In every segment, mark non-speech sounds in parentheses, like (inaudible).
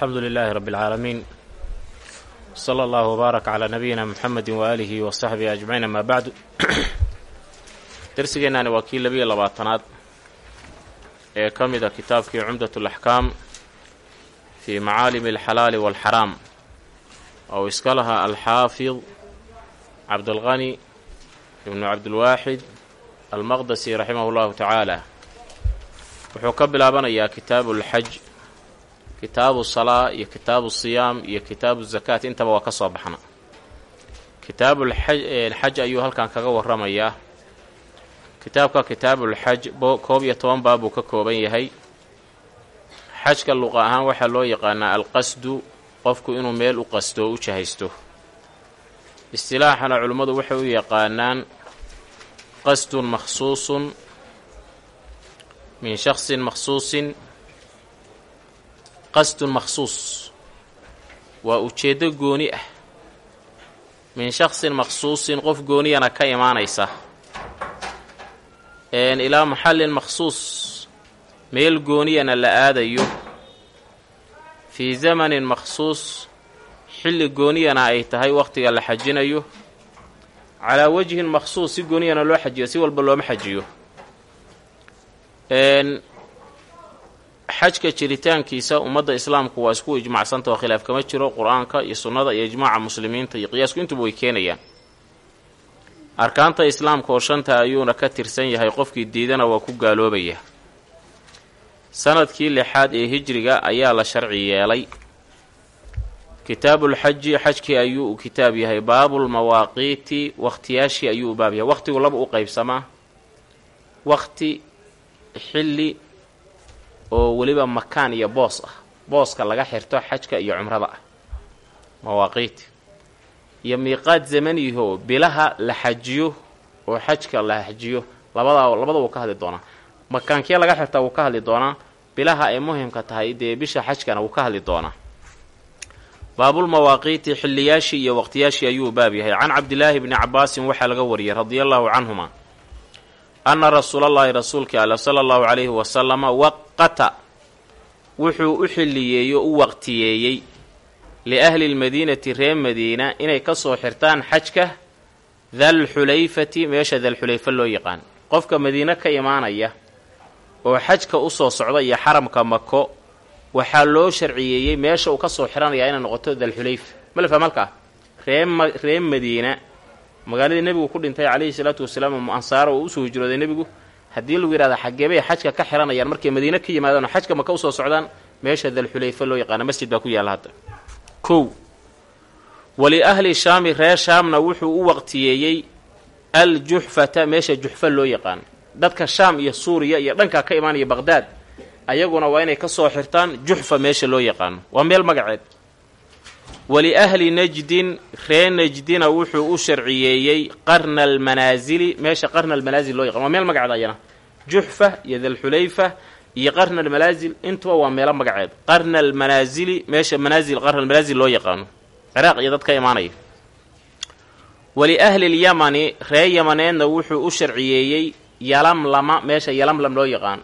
alxamdu lilaahi rabbi اlcaalamiin sala allahu wbaarak calaa nabiyina muxamedi waaalihi wa saxbihi ajmaciin amaa bacdu. (clears throat) Darsigeennaani waa kii labiyo labaatanaad ee ka mida kitaabkii cumdat alaxkaam fii macaalimi alxalaali waalxaraam ou iska lahaa alxaafid cabdulqani ibnu cabdilwaaxid almaqdasi raximahu llahu tacaala. Wuxuu ka bilaabanayaa kitaabu lxaj kitaabu salaa iyo kitaabu siyaam iyo kitaabu zakaat intaba waa ka soo baxna. Kitaabulxaj ayuu halkan kaga waramayaa kitaabka kitaabulxaj koob iyo toban baab buu ka kooban yahay. Xajka luqa ahaan waxaa loo yaqaanaa alqasdu qofku inuu meel u qasto o u jahaysto. Istilaaxana culimmadu waxay u yaqaanaan qasdun makhsuusun min shaksin makhsuusin qasdun makhsuus. Waa ujeeddo gooni ah. Min shaksin makhsuusin qof gooniyana ka imaanaysa. Ilaa maxallin makhsuus meel gooniyana la aadayo. Fii zamanin makhsuus xilli gooniyana ay tahay wakhtiga la xajinayo. Calaa wajhin makhsuus si gooniyana loo xajiyo si walba looma xajiyo xajka jiritaankiisa ummadda islaamku waa isku ijmacsanta oo khilaaf kama jiro qur'aanka iyo sunnada iyo ijmaaca muslimiinta iyo qiyaasku intuba way keenayaan. Arkaanta islaamka oo shanta ayuuna ka tirsan yahay qofkii diidana waa ku gaaloobaya. Sanadkii lixaad ee hijriga ayaa la sharci yeelay. Kitaabulxaji xajkii ayuu u kitaab yahay. Baabulmawaaqiiti wakhtiyaashii ayuu u baab yahay. Wakhtigu laba u qaybsamaa. Wakhti xilli oo weliba makaan iyo boos ah. Booska laga xirto xajka iyo cumrada ah. Mawaaqiit. Iyo miiqaad zamaniyahoo bilaha la xajiyo oo xajka la xajiyo. Labadaa labada wuu ka hadli doonaa. Makaankee laga xirtaa wuu ka hadli doonaa. Bilaha ay muhimka tahay dee bisha xajkana wuu ka hadli doonaa. Baabulmawaaqiiti xilliyaashii iyo waqtiyaashii ayuu baab yahay. Can cabdilaahi bni cabaasin waxaa laga wariyay radia allaahu canhuma anna rasuulallaahi rasuulkii alla sala allahu calayhi wasalama waqata wuxuu u xilliyeeyo u waqtiyeeyey liahli lmadiinati reer madiina inay ka soo xirtaan xajka dalxulayfati meesha dalxulayfa loo yaqaan. Qofka madiine ka imaanaya oo xajka u soo socda iyo xaramka mako waxaa loo sharciyeeyey meesha uu ka soo xiranayaa inay noqoto dalxulayfa malfa malkaa reema reer madiina magaaladii nebigu ku dhintay calayhi salaatu wasalaam oo ansaaro oo u soo hijrooday nebigu haddii lagu yidhahda xageebay xajka ka xiranayaan markay madiine ka yimaadaan oo xajka maka u soo socdaan meesha dalxulayfa loo yaqaana masjid baa ku yaalla hadda. Kow wali ahli shaami reer shaamna wuxuu u waqtiyeeyey aljuxfata meesha juxfa loo yaqaan. Dadka shaam iyo suuriya iyo dhankaa ka imaanaya baqhdaad ayaguna waa inay ka soo xirtaan juxfa meesha loo yaqaano. Waa meel magaceed wali ahli najdin reer najdina wuxuu u sharciyeeyey qarna almanaasili meesha qarna almanaasil loo yaqan waa meel magaceed ayana juxfa iyo dalxulayfa iyo qarna almanaasil intuba waa meelo magaceed qarna almanaasili meesha manaasil qarna almanaasil loo yaqaano ciraaq iyo dad ka imaanaya wali ahli lyamani reer yamaneedna wuxuu u sharciyeeyey yalamlama meesha yalamlam loo yaqaan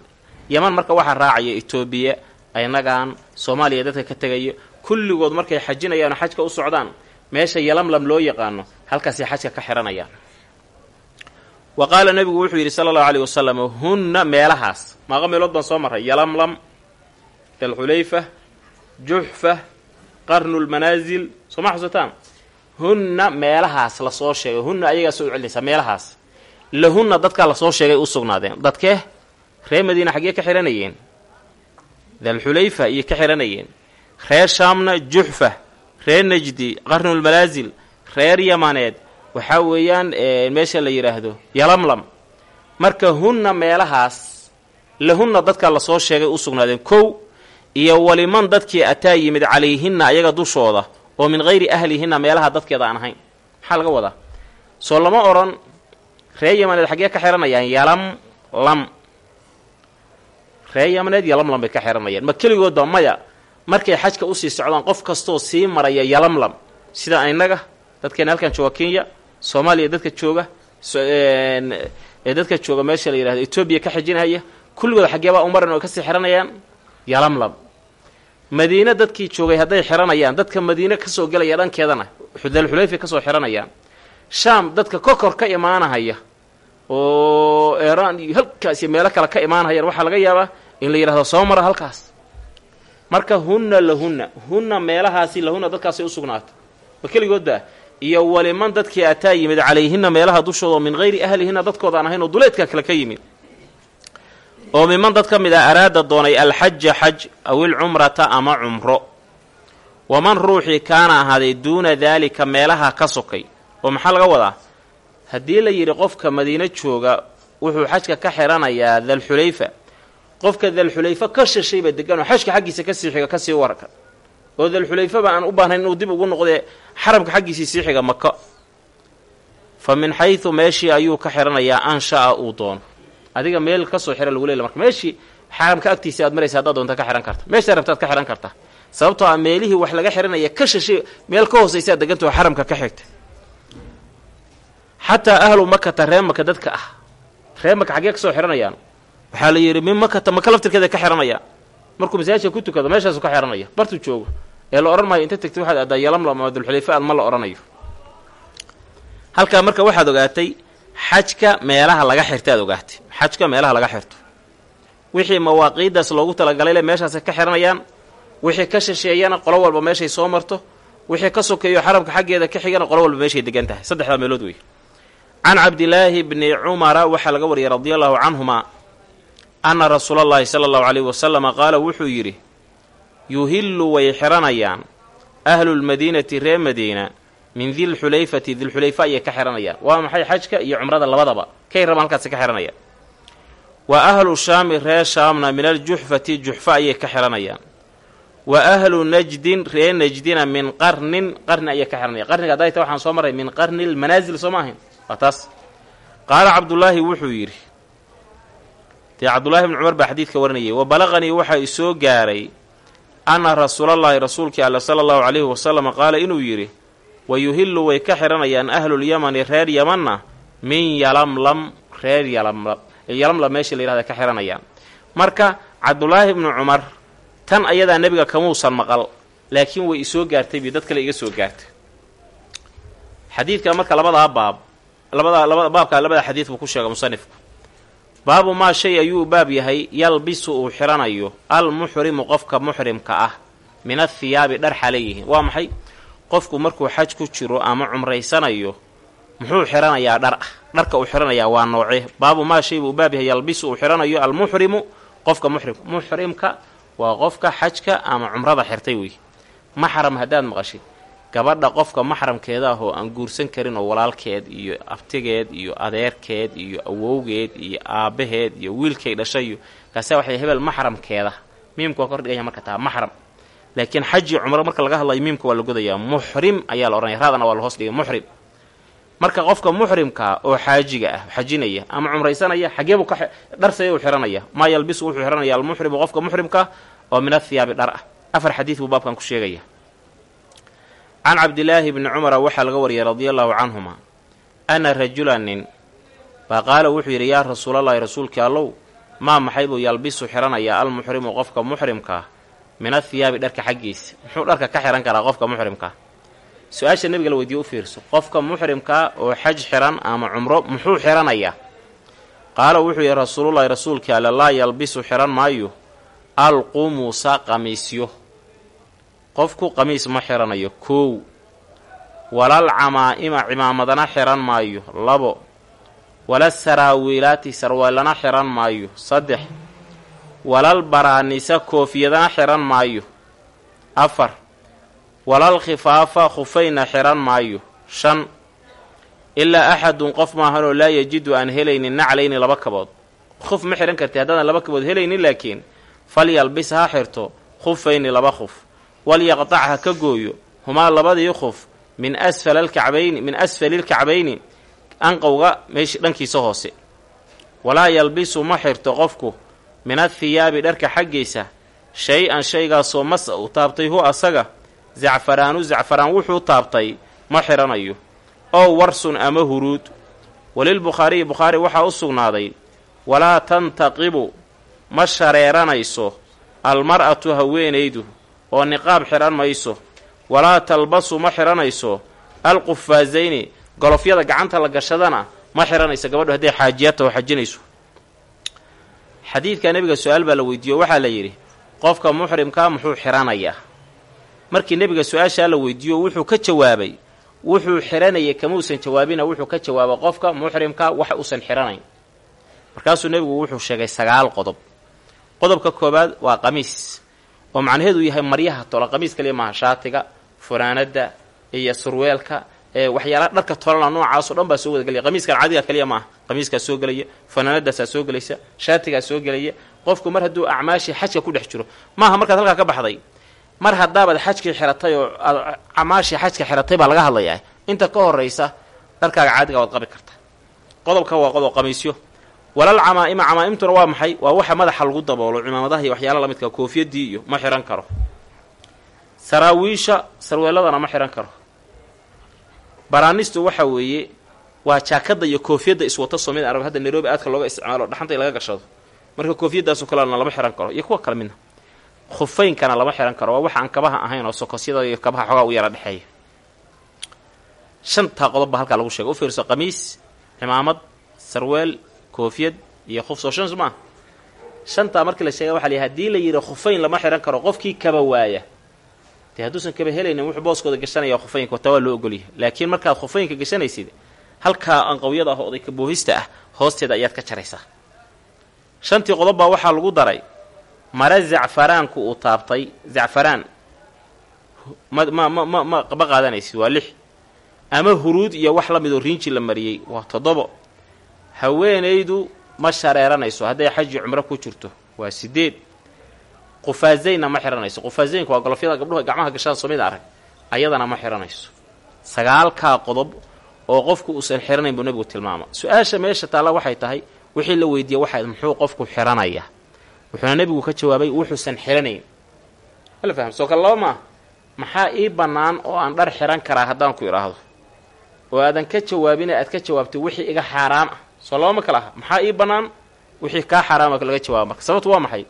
yaman marka waxaa raacaya etoobiya inagaan soomaaliya dadka ka tegaya kulligood markay xajinayaan xajka u socdaan meesha yalamlam loo yaqaano halkaasay xajka ka xihanayaan wa qaala nebigu wuxuu yidhi sala allahu aleyh wasalam hunna meelahaas. Maaqa meelood baan soo marray. Yalamlam dalxulayfa juxfa qarnulmanaasil soo ma xusataan hunna meelahaas la soo sheegay. Hunna ayagaa soo celinaysaa meelahaas. Lahunna dadkaa la soo sheegay u sugnaadeen. Dadkee? Reer madiina xaggee ka xihanayeen dalxulayfa iyo ka xihanayeen reer shaamna juxfa reer najdi qarnulmanaasil reer yamaneed waxaa weeyaan meesha la yidhaahdo yalamlam. Marka hunna meelahaas lahunna dadka la soo sheegay u sugnaadeen kow iyo waliman dadkii ataa yimid calayhinna ayaga dushooda oo min hayri ahlihinna meelaha dadkeeda aan ahayn. Maxaa laga wadaa soo lama odhan reer yamaneed xaggee ka xihanayaan yalamlam. Reer yamaneed yalamlam bay ka xihanayaan ma keligoodba maya markay xajka u sii socdaan qof kastoo sii maraya yalamlam. Sida innaga dadkeena halkan jooga kenya soomaaliya dadka jooga ee dadka jooga meesha la yidhahdo etoobiya ka xijinahaya kulligood xaggeebaa umaran oo ka sii xihanayaan yalamlam. Madiine dadkii joogay hadday xiranayaan dadka madiine ka soo gelaya dhankeedana dalxulayfa ka soo xiranayaan. Shaam dadka kokor ka imaanahaya oo eeraan iyo halkaas iyo meelo kale ka imaanahayaan waxaa laga yaabaa in la yidhahdo soo mara halkaas marka hunna lahunna hunna. Meelahaasi lahunna dadkaasay u sugnaata. Ma keligoodba iyo waliman dadkii ataa yimid calayhinna meelaha dushooda min hayri ahlihinna dadkoodaan ahayn oo duleedka kale ka yimid. Oo miman dad ka mid ah araada doonay alxaja xaj aw ilcumrata ama cumro. Waman ruuxii kaana ahaaday duuna daalika meelaha ka sokay. Oo maxaa laga wadaa? Haddii la yidhi qofka madiino jooga wuxuu xajka ka xiranayaa dalxulayfa qofka dalxulayfa ka shashayba degan oo xajka xaggiisa ka sii xiga ka sii warka. Oo dalxulayfaba aan u baahnayn inuu dib ugu noqdee xaramka xaggiisii sii xiga maka fa min xaysu meeshii ayuu ka xiranayaa ansha'a uu doono. Adiga meel ka soo xira lagu leela marka meeshii xaramka agtiisa aad maraysa haddaad doonta ka xihan karta. Meeshaa rabtaad ka xihan karta. Sababtoo ah meelihii wax laga xihanaya ka shashay meel ka hoosaysaad degantao xaramka ka xigta. Xataa ahlu makata ree maka dadka ah. Ree maka xaggee ka soo xihanayaan waxaa la yidhi min makata maka laftirkeeda ka xihanayaan markuu masaajidka ku tukado meeshaasu ka xihanaya bartuu joogo. Ee la odhan maayo inta tegtay waxaad aadaa yalamlam ama dulxulayfa aad ma la odhanayo. Halkaa marka waxaad ogaatay xajka meelaha laga xirtaad ogaatay. Xajka meelaha laga xirto. Wixii mawaaqiiddaas loogu talagalay le meeshaasay ka xihanayaan wixii ka shisheeyana qolo walba meeshay soo marto wixii ka sokeeyo xaramka xaggeeda ka xigana qolo walba meeshay degan tahay. Saddexdaa meelood wey can cabdilaahi bni cumara waxaa laga wariyay radia allahu canhuma anna rasuula allahi sala allahu caleyhi wasalama qaala wuxuu yidhi yuhillu way xiranayaan ahlulmadiinati ree madiina min dilxulayfati dilxulayfa ayay ka xiranayaan. Waa maxay xajka iyo cumrada labadaba? Kay rabaan halkaasi ka xihanayaan wa ahlu shaami ree shaamna min aljuxfati juxfa ayay ka xihanayaan wa ahlu najdin ree najdina min qarnin qarni ayay ka xihanayaan qarniga hadayta waxaan soo marray min qarni lmanaasil soo ma ahayn waa taas. Qaala cabdullaahi wuxuu yidhi dee cabdullaahi bni cumar baa xadiidka warinayay wa balaqanii waxaa isoo gaaray anna rasuulallaahi rasuulkii alla sala allahu calayhi wasalam qaala inuu yidhi wa yuhillu way ka xihanayaan ahlulyamani reer yamanna min yalamlam reer yalamlam meeshii la yihahda ka xihanayaan marka cabdulaahi bnu cumar tan ayadaa nebiga kamuusan maqal laakiin way isoo gaartay bi dad kale iga soo gaartay. Xadiidka marka labadaa baab labada labada baabkaa labada xadiid buu ku sheegay musanifku baabu maa shay ayuu baab yahay yalbisu uu xiranayo. Almuxrimu qofka muxrimka ah min athiyaabi dhar xaleyihiin waa maxay? Qofku markuu xaj ku jiro ama cumraysanayo muxuu xiranayaa dhar. Ah dharka uu xiranayaa waa noocee. Baabu maa shay buu baab yahay yalbisu uu xiranayo almuxrimu qofka muxrimka muxrimka waa qofka xajka ama cumrada xirtay wey maxram haddaad maqashid gabadha qofka maxramkeeda ah oo aan guursan karin oo walaalkeed iyo abtigeed iyo adeerkeed iyo awowgeed iyo aabbaheed iyo wiilkay dhashayo kaasa waxay hebel maxramkeeda. Miimka waa kordhigaya marka taa maxram. Laakiin xaji cumro marka laga hadlayo miimka waa la godayaa. Muxrim ayaa la odhanaya raadana waa la hoos dhigay muxrim marka qofka muxrimkaa oo xaajiga ah xajinaya ama cumraysanaya xageebuu ka dharsaya u xihanaya maa yalbisu wuxuu xihanaya almuxrimu qofka muxrimka oo min athiyaabi dhar ah. Afar xadiid buu baabkan ku sheegaya can cabdilaahi bni cumara waxaa laga wariyay radia allahu canhuma ana rajula nin baa qaala wuxuu yidhi yaa rasuulallaahi rasuulkii allow maa maxay buu yalbisu xihanayaa almuxrimu qofka muxrimkaa min athiyaabi dharka xaggiisa? Muxuu dharka ka xihan karaa qofka muxrimkaa su'aasha nebiga la weydiiye u fiirso qofka muxrimkaa oo xaj xihan ama cumro muxuu xihanayaa qaala wuxuu yidhi rasuulullaahi rasuulkii alle laa yalbisu xihan maayo. Alqumuusa qamiisyo qofku qamiis ma xihanayo koow walal camaa-ima cimaamadana xihan maayo labo. Wala saraawiilaati sarweellana xihan maayo saddex. Walal baraanisa koofiyadana xihan maayo afar. Walal khifaafa khufayna xihan maayo shan. Ilaa axadun qof maahanoo laa yajidu aan helaynin naclayni laba kabood. Khuf ma xihan karti haddaadan laba kabood helaynin laakiin falyalbis ha xirto khufayni laba khuf walyaqtac ha ka gooyo humaa labadii khuf min asfal alkacbayni min asfali lkacbayni anqowga meesh dhankiisa hoose walaa yalbisu ma xirto qofku min athiyaabi dharka xaggiisa shay-an shaygaasoo mas u taabtay hu asaga zacfaraanu zacfaraan wuxuu taabtay ma xiranayo ow warsun ama huruud walilbukhaariyi bukhaari waxaa u sugnaaday walaa tantaqibu ma shareeranayso almar'atu haweenaydu oo niqaab xihan mayso. Walaa talbasu ma xihanayso alqufaasayni golofyada gacanta la gashadana ma xihanayso gabadhu hadday xaajiyata oo xajinayso. Xadiidka nebiga su'aal baa la weydiiyo waxaa la yidhi qofka muxrimkaa muxuu xihanayaa markii nebiga su'aashaa la weydiiyo wuxuu ka jawaabay. Wuxuu xihanayay kamuusan jawaabina wuxuu ka jawaabay qofka muxrimka wax uusan xihanayn markaasuu nebigu wuxuu sheegay sagaal qodob. Qodobka koobaad waa qamiis oo macnaheedu yahay maryaha tola qamiis kaliya maaha shaatiga funaanadda iyo surweelka ee waxyaalaha dharka tolana noocaasoo dhan baa soo wada gelaya qamiiskan cadiga kaliya maaha qamiiskaa soo gelaya funaanadaasaa soo gelaysa shaatigaa soo gelaya qofku mar hadduu acmaashii xajka ku dhex jiro maaha markaad halkaa ka baxday mar haddaabaad xajkii xiratay oo aad acmaashii xajka xiratay baa laga hadlayaa. Inta ka horaysa dharkaaga caadiga waad qabi kartaa qodobka waa qodob qamiisyo walal camaa'ima camaa'imtuna waa maxay? Waa waxa madaxa lagu daboolo cimaamadaha iyo waxyaala lamidka koofiyadii iyo ma xihan karo. Saraawiisha sarweeladana ma xihan karo. Baraanistu waxa weeye waa jaakada iyo koofiyadda iswata somid arag hadda nairobi aadka looga isticmaalo dhaxanta laga gashado. Marka koofiyaddaasoo kalena lama xihan karo iyo kuwa kale midna. Khufaynkana lama xihan karo waa waxa aan kabaha ahayn oo sokosyada iyo kabaha xoogaa u yara dhexeeya. Shantaa qodob halkaa lagu sheegay. U fiirso qamiis cimaamad sarweel koofiyad iyo khuf soo shan maa shantaa markii la sheegay waxa la yidhi haddii la yidhi khufayn lama xihan karo qofkii kaba waaya dee hadduusan kaba helaynin wuxuu booskooda gashanaya khufaynka taa waa loo ogolyahay laakiin markaad khufaynka gashanaysid halkaa anqawyada ah oday kaboohista ah hoosteeda ayaad ka jaraysaa shantii qodob baa waxaa lagu daray mare zacfaraanku uu taabtay zacfaraan ma ma ma ma ma ma qaadanaysid waa lix ama huruud iyo wax la midoo riinji la mariyey waa toddobo haweenaydu ma shareeranayso hadday xaji cumro ku jirto. Waa sideed. Qufaazaynna ma xihanayso qufaazaynka waa golofyada gabdhuhu gacmaha gashaan somid arag. Ayadana ma xihanayso sagaalkaa qodob oo qofku uusan xihanayn buu nebigu tilmaama su'aasha meesha taalla waxay tahay wixii la weydiiyey waxay muxuu qofku xihanayaa wuxuuna nebigu ka jawaabay wuxuusan xihanayn mala faham soo kale laba maxaa ii bannaan oo aan dhar xihan karaa haddaan ku idhaahdo oo aadan ka jawaabina aad ka jawaabtay wixii iga xaaraam ah soo laba ma kala aha. Maxaa ii bannaan? Wixii kaa xaaraama laga jawaaba marka. Sababtu waa maxay?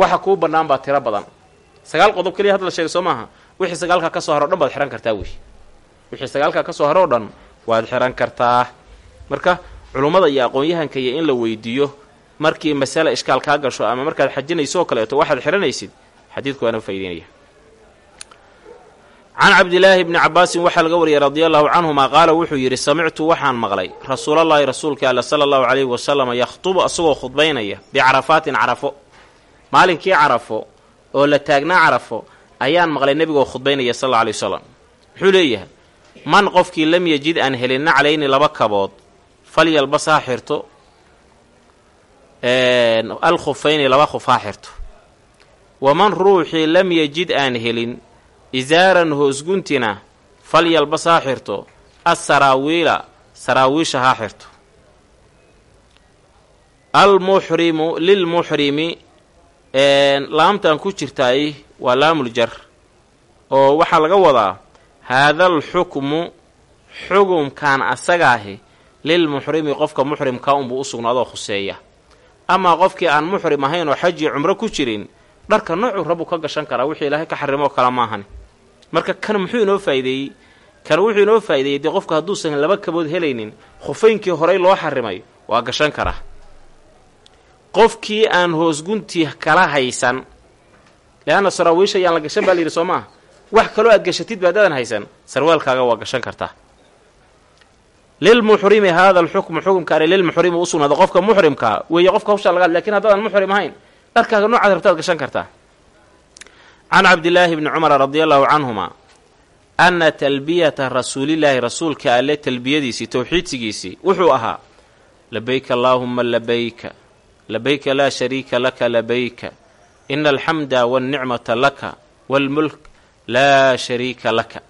Waxa kuu bannaan baa tiro badan. Sagaal qodob keliya hadda la sheegay soo maaha. Wixii sagaalkaa ka soo haro o dhan baad xihan kartaa wey wixii sagaalkaa ka soo haro o dhan waad xihan kartaa. Marka culummada iyo aqoon-yahanka iyo in la weydiiyo markii masale ishkaal kaa gasho ama markaad xajinayso oo kaleeto waxaad xihanaysid xadiidku waana faa'ideynaya can cabdilaahi bni cabaasin waxaa laga wariyay radia allahu canhuma qaala wuxuu yidhi samictu waxaan maqlay. Rasuulallaahi rasuulka alla sala allahu calayhi wasalama yakhtubu asagoo khudbaynaya bicarafaatin carafo. Maalinkii carafo oo la taagnaa carafo ayaan maqlay nebigoo khudbaynaya sal alla alay wasalam muxuu leeyahay man qofkii lam yejid aan helin naclayni laba kabood falyalbas ha xirto. Al khufayni laba khuf ha xirto. Waman ruuxii lam yejid aan helin isaaran hoosguntina falyalbas ha xirto assaraawiila saraawiisha ha xirto. Almuxrimu lilmuxrimi laamtan ku jirtaay waa laamuljar oo waxaa laga wadaa haadal xukmu xugumkan asagaahi lilmuxrimi qofka muxrimkaa unbuu u sugnaadoo khuseeya. Amaa qofkii aan muxrim ahayn oo xajii cumro ku jirin dharka noocuu rabu ka gashan karaa wixii ilaahay ka xarimoo kale maahan marka kan muxuu inoo faa'ideeyey? Kan wuxuu inoo faa'ideeyey dee qofka hadduusan laba kabood helaynin khufaynkii horey loo xarimay waa gashan karaa qofkii aan hoosguntii kala haysan leanna saraawiisha ayaan la gashan baa layidhi soo maaha wax kaloo aad gashatid baadaadan haysan sarwaalkaaga waa gashan kartaa lilmuxrimi haada alxukmu xukumkaani lilmuxrimi u sugnaada qofka muxrimkaa weeye qofka hawshaa laga laakiin haddaadan muxrim ahayn dharkaaga noocaad rabtaad gashan kartaa can cabdillaahi bni cumara radia allahu canhuma anna talbiyata rasuulillaahi rasuulka alle talbiyadiisii towxiidsigiisii wuxuu ahaa labayka allaahuma labayka labayka laa shariika laka labayka ina alxamda walnicmata laka waalmulk laa shariika laka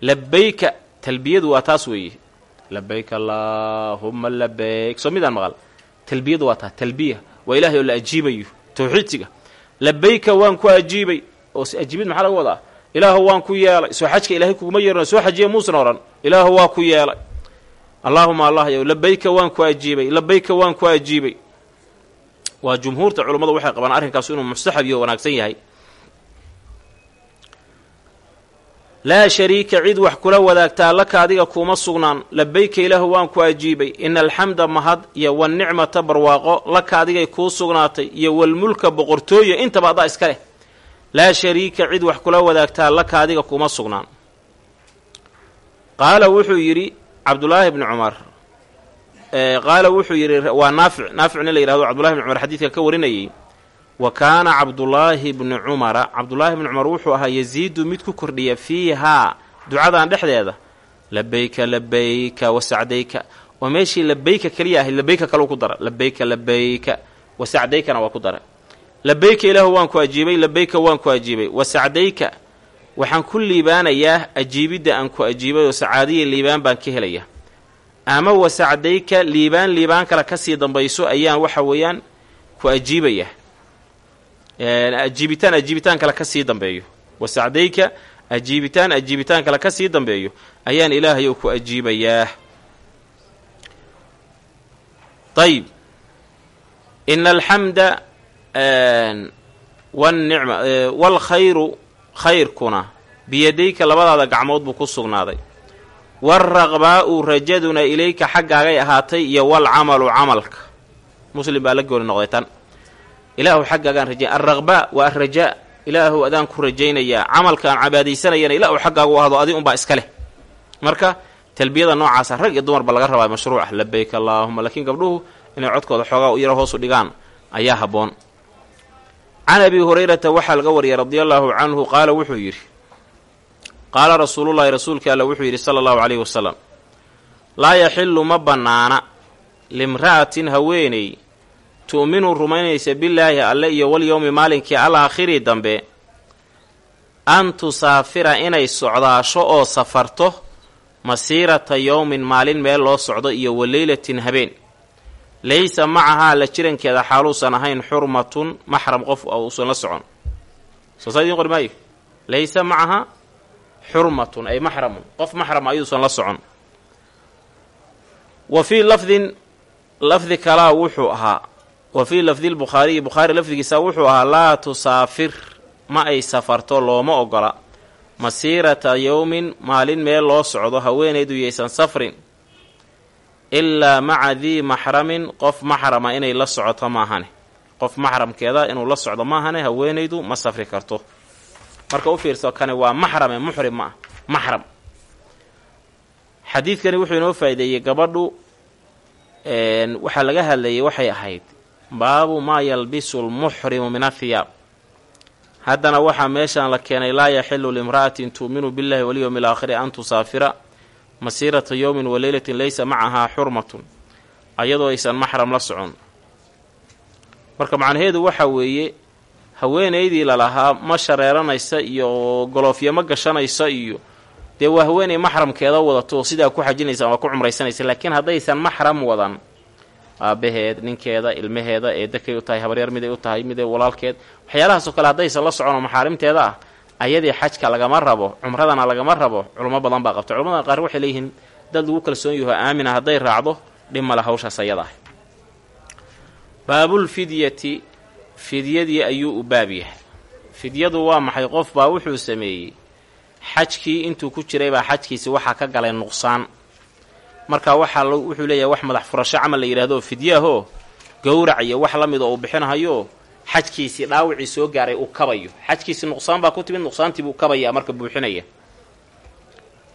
labayka talbiyadu waa taas weeye labayk allaahuma labayk soo midaan maqal talbiyadu waa taa talbiya waa ilahay oo la ajiibayo towxiidsiga labayka waan ku ajiibay. Oo ajiibid maxaa laga wadaa? Ilaahu waan ku yeelay. Soo xajka ilaahay kuguma yeerno soo xajiya muusan odhan ilaahu waa ku yeelay. Allaahuma allah yow labayka waan ku ajiibay labayka waan ku ajiibay. Waa jumhuurta culummadu waxay qabaan arrinkaasu inuu mustaxab iyo wanaagsan yahay laa shariika cid wax kula wadaagtaa laka adiga kuuma sugnaan. Labayka ilaahu waan ku ajiibay. Ina alxamda mahad iyo wanicmata barwaaqo laka adigay kuu sugnaatay iyo walmulka boqortooye intaba adaa iska leh. Laa shariika cid wax kula wadaagtaa laka adiga kuuma sugnaan. Qaala wuxuu yidhi cabdulaahi bni cumar. Qaala wuxuu yidhi waa naafic naafic nin la yihahdo cabdullahi bni cumar xadiidka ka warinayay wa kaana cabdullaahi bni cumara cabdullaahi bni cumar wuxuu ahaa yasiidu mid ku kordhiya fiihaa ducadan dhexdeeda. Labayka labayka wasacdayka oo meeshii labayka keliya ahayd labayka kaleu ku dara labayka labayka wasacdaykana waa ku dara labayka ilaahu waan ku ajiibay labayka waan ku ajiibay. Wasacdayka waxaan ku liibaanayaa ajiibidda aan ku ajiibay oo sacaadiya liibaan baan ka helayaa ama wasacdayka liibaan liibaan kale ka sii dambayso ayaan waxa weeyaan ku ajiibaya ajiibitaan ajiibitaan kale ka sii dambeeyo. Wasacdayka ajiibitaan ajiibitaan kale ka sii dambeeyo. Ayaan ilaahayow ku ajiibayaa. Ayb ina alxamda wanicma waalkhayru khayrkuna biyadayka labadaada gacmood buu ku sugnaaday. Waalraqbaa'u rajaduna ilayka xaggaagay ahaatay iyo waalcamalu camalka. Muslim baa la gooni noqday tan ilaahu xaggaagaan rajay alraqbaa waa alrajaa ilaahu adaan ku rajaynayaa camalka aan cabaadaysanayana ilaahu xaggaagu ahdo adi unbaa iska leh. Marka talbiyada noocaasa rag iyo dumarba laga rabaa mashruuc ah. Labayk allaahuma laakiin gabdhuhu inay codkooda xoogaa u yaro hoosu dhigaan ayaa habboon. Can abi hurayrata waxaa laga wariyay radia allaahu canhu qaala wuxuu yidhi qaala rasuulullaahi rasuulka alla wuxuu yidhi sala allahu calayhi wasalam laa yaxillu ma bannaana limra'atin haweeney tu'minu rumaynaysa billaahi alle iyo walyowmi maalinkii alaakhiri dambe an tusaafira inay socdaasho oo safarto masiirata yowmin maalin meel loo socdo iyo waleylatin habeen. Laysa macahaa la jirankeeda xaaluusan ahayn xurmatun maxram qof uusan la socon. Soo saa idiin qori maayo? Laysa macahaa xurmatun ay maxramun. Qof maxram ayuusan la socon. Wa fii lafdin lafdi kalaa wuxuu ahaa wa fii lafdi lbukhaariyi bukhaari lafdigiisa wuxuu ahaa laa tusaafir ma ay safarto looma ogola. Masiirata yowmin maalin meel loo socdo haweenaydu yaysan safrin. Ilaa maca dii maxramin qof maxrama inay la socoto maahane. Qof maxramkeeda inuu la socdo maahane haweenaydu ma safri karto. Marka u fiirso kani waa maxrame muxrim ma ah maxram. Xadiidkani wuxuu inoo faa'ideeyey gabadhu waxaa laga hadlayay waxay ahayd baabu maa yalbisu lmuxrimu min athiyaab haddana waxaa meeshaan la keenay laa yaxilu limra'atin tu'minu billahi walyowmi alaakhiri an tusaafira masiirata yowmin wa leylatin laysa macahaa xurmatun ayadoo aysan maxram la socon. Marka macnaheedu waxaa weeye haweenaydii lalahaa ma shareeranaysa iyo goloofya ma gashanaysa iyo dee waa haweenay maxramkeeda wadato sidaa ku xajinaysa waa ku cumraysanaysa laakiin haddaysan maxram wadan aabaheed ninkeeda ilmaheeda eedakay u tahay habaryar miday u tahay miday walaalkeed. Waxyaalahaasoo kale haddaysan la soconoo maxaarimteeda ah ayadii xajka lagama rabo cumradana lagama rabo culamo badan baa qabta culamada qaar waxay leeyihiin dad lagu kalsoon yaho aamina hadday raacdo dhib male hawshaas ayada ah. Baabulfidyati fidyadii ayuu u baab yahay. Fidyadu waa maxay? Qof baa wuxuu sameeyey. Xajkii intuu ku jiray baa xajkiisi waxaa ka galay nuqsaan marka waxaa wuxuu leeyahay wax madax furasho camal la yidhahdo fidyaahoo gowrac iyo wax la mid oo uu bixinahayo xajkiisii dhaawicii soo gaaray uu kabayo. Xajkiisii nuqsaan baa ku timid nuqsaantii buu kabayaa marka buuxinaya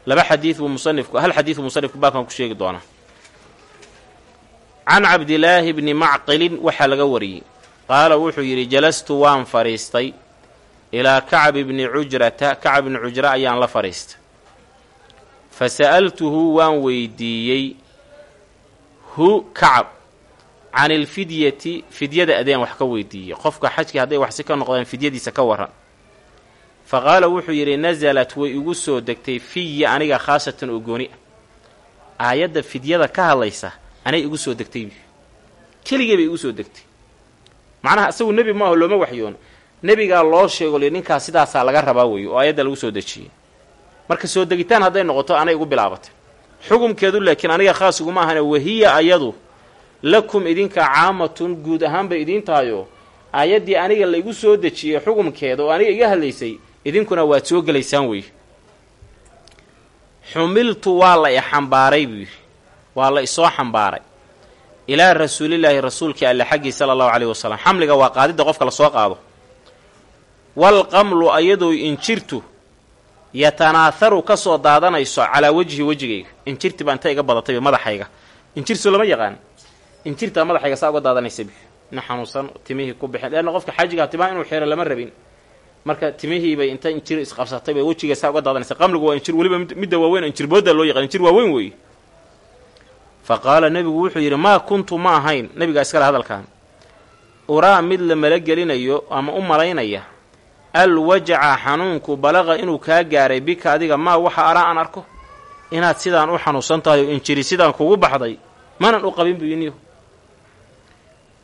laba xadiid buu musanifku hal xadiid buu musanifku baabkan ku sheegi doonaa can cabdilaahi bni macqilin waxaa laga wariyey. Qaala wuxuu yidhi jalastu waan fadhiistay ilaa kacbi bni cujrata kacb bni cujra ayaan la fadhiistay fa sa'altuhu waan weydiiyey hu kacab can ilfidyati fidyada adeen wax ka weydiiyey qofka xajkii hadday waxsi ka noqdeen fidyadiisa ka waran fa qaala wuxuu yidhi nasalat way igu soo degtay fiya aniga khaasatan oo gooni ah aayadda fidyada ka hadlaysa anay igu soo degtay keligay bay igu soo degtay macnaha isagu nebi maaho looma waxyoon nebigaa loo sheego li ninkaa sidaasaa laga rabaa weeye oo aayadda lagu soo dejiyey marka soo degitaan hadday noqoto anay igu bilaabatay xukumkeedu laakiin aniga khaas iguma ahane wahiya ayadu lakum idinka caamatun guud ahaanbay idiin tahayo. Aayaddii aniga laygu soo dejiyey xukumkeeda oo aniga iga hadlaysay idinkuna waad soo gelaysaan wey. Xumiltu waa la i xambaaray buu waa la isoo xambaaray. Ilaa rasuulillaahi rasuulkii alle xaggii sala allahu caleyhi wasalam xamliga waa qaadidda qofka la soo qaado. Walqamlu ayadoo injirtu yatanaaharu ka soo daadanayso calaa wejhi wejigayga. Injirti baa inta iga badatayba madaxayga. Injirso lama yaqaan. Injirtaa madaxayga saa uga daadanaysa ina xanuunsan timihii ku bixin. Leanna qofka xaajigaa timaha inuu xeero lama rabin. Marka timihiibay inta injir isqabsatay bay wejiga saa uga daadanaysa. Qamligu waa injir weliba midda waaweyn injirbooda loo yaqaan injir waaweyn weeye. Fa qaala nebigu wuxuu yidhi maa kuntu ma ahayn. Nebigaa iskale hadalkan uraa mid la malagelinayo ama u malaynaya al wajaca xanuunku balaqa inuu kaa gaaray bika adiga maa waxa araa aan arko? Inaad sidaan u xanuunsan tahay oo injiri sidaan kugu baxday manan u qabin buu yiniyo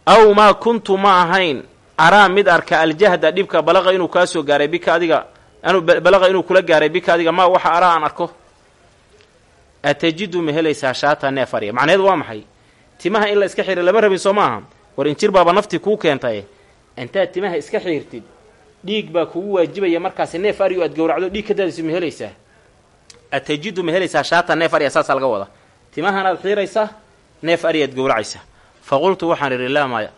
aw maa kuntu ma ahayn araa mid arka aljahda dhibka balaqa inuu kaa soo gaaray bika adiga balaqa inuu kula gaaray bika adiga maa waxa araa aan arko? Atajidu ma helaysaa shaata neef arya waa maxay? Timaha in la iska xira lama rabin soo maaha? War injir baaba naftii kuu keentay. Intaad timaha iska xiirtid dhiig baa kugu waajibaya markaasi neef aryo aad gowracdo dhiig ka daadayso ma helaysaa atajidu ma helaysaa shaata neef arya saasaa laga wada timahanaad xiiraysaa neef aryaad gowracaysaa fa qultu waxaan idhi laa maya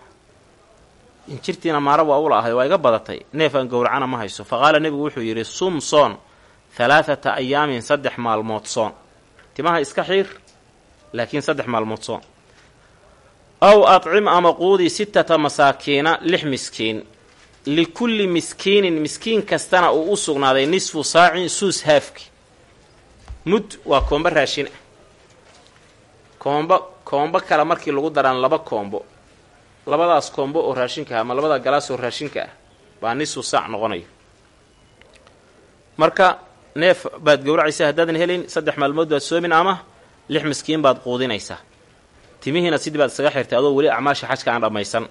injirtiina maara waa ula ahay waa iga badatay. Neef aan gowracana ma hayso. Fa qaala nebigu wuxuu yidhi sum soon halaathata ayaamin saddex maalmood soon. Timaha iska xiir laakiin saddex maalmood soon. Aw adcim ama quudi sittata masaakiina lix miskiin likulli miskiinin miskiin kastana uu u sugnaaday nisfu saacin suus haafki. Mud waa koombo raashin ah. Koombo koombo kale markii lagu daraan laba koombo. Labadaas koombo oo raashinka ah ama labada galaas oo raashinka ah baa nisfu saac noqonaya marka neef baad gowracaysaa haddaadan helin saddex maalmood baad soomin ama lix miskiin baad quudinaysaa. Timihiina sidii baad isaga xirtay adoo weli acmaasha xajka aan dhammaysan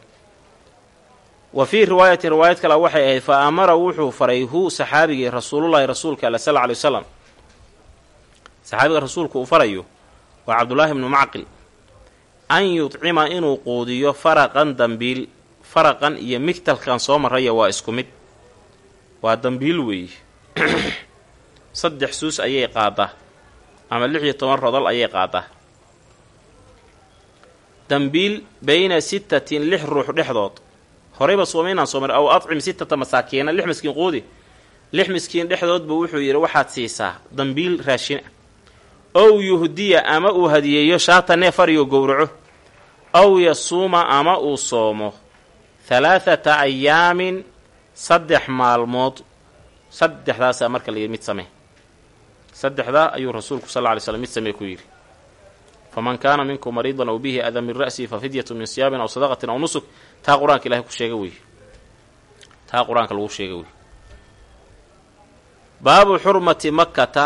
wa fii riwaayati riwaayad kale waxay ahayd fa amara wuxuu faray hu saxaabigii rasuulullaahi rasuulka alle sal alay wasalam saxaabiga rasuulku uu farayo waa cabdullaahi bnu macqil. An yudcima inuu quudiyo faraqan dambiil faraqan iyo migtalkan soo marraya waa isku mid. Waa dambiil weeye (clears throat) saddex suus ayay qaadaa ama lix iyo toban rodol ayay qaadaa dambiil bayna sittatin lix ruux dhexdood horeyba soomaynaan soo maray aw adcim sittata masaakiina. Lix miskiin quudi. Lix miskiin dhexdoodba wuxuu yidhi waxaad siisaa dambiil raashina ow yuhdiya ama uu hadiyeeyo shaata neef ariyo gowraco. Aw yasuuma ama uu soomo. Halaathata ayaamin saddex maalmood. Saddexdaasaa marka la yidhi mid samee. Saddexdaa ayuu rasuulku sal lla slam mid samee ku yidhi. Faman kaana minkum mariidan aw bihi adan min ra'sihi fa fidyatu min siyaabin aw sadaqatin aw nusuk taa qur'aanka ilahay ku sheega wey taa qur'aanka lagu sheega wey baabu xurmati makkata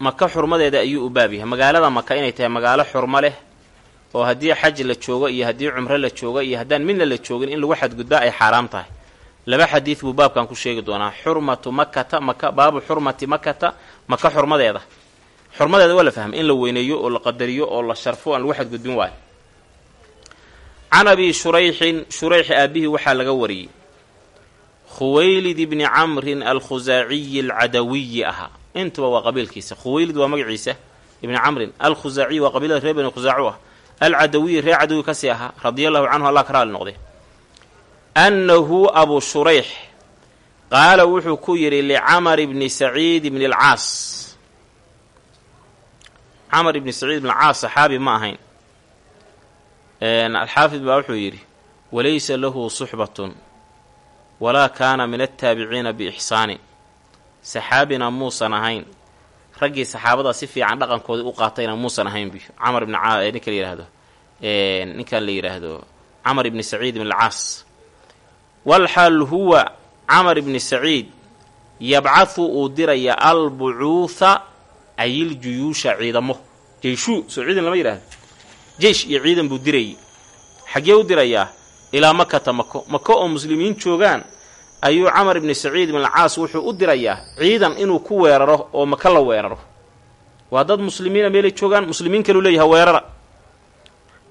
maka xurmadeeda ayuu u baab yahay. Magaalada maka inay tahay magaalo xurmo leh oo haddii xaj la joogo iyo haddii cumro la joogo iyo haddaan midna la joogin in lagu xadgudbaa ay xaaraam tahay. Laba xadiid buu baabkan ku sheegi doonaa. Xurmatu makata maka baabu xurmati makata maka xurmadeeda. Xurmadeeda waa la fahmay in la weyneeyo oo la qadariyo oo la sharfo aan lagu xadgudbin waayo can abi shurayxin shurayxi aabihii waxaa laga wariyey khuwaylid ibni camrin alkhusaaciyi alcadawiyi ahaa intuba waa qabiilkiisa khuwaylid waa magaciisa ibni camrin alkhusaaciyi waa qabiilada reer bani khusaacu ah alcadawiyi reer cadawi ka sii ahaa radia allahu canhu allah ka raali noqday annahu abu shurayx qaala wuxuu ku yidhi licamar ibni saciid ibni alcaas camar ibni saciid ibn alcaas saxaabi ma ahayn alxaafid baa wuxuu yidhi walaysa lahu suxbatun walaa kaana min altaabiciina biixsaanin saxaabina muusan ahayn. Raggii saxaabada si fiican dhaqankoodii u qaatayna muusan ahayn bi camar ibn ninka la yidhaahdo ninkan la yidhaahdo camar ibni saciid ibn alcaas. Walxal huwa camar ibni saciid yabcathu uu diraya albucuuha ayil juyuusha ciidamo. Jeyshuu soo jeish iyo ciidan buu dirayay xaggee u dirayaa ilaa makata mako mako oo muslimiin joogaan ayuu camar ibni saciid ibn alcaas wuxuu u dirayaa ciidan inuu ku weeraro oo maka la weeraro. Waa dad muslimiina meelay joogaan muslimiin kaluu leeyaha weerara.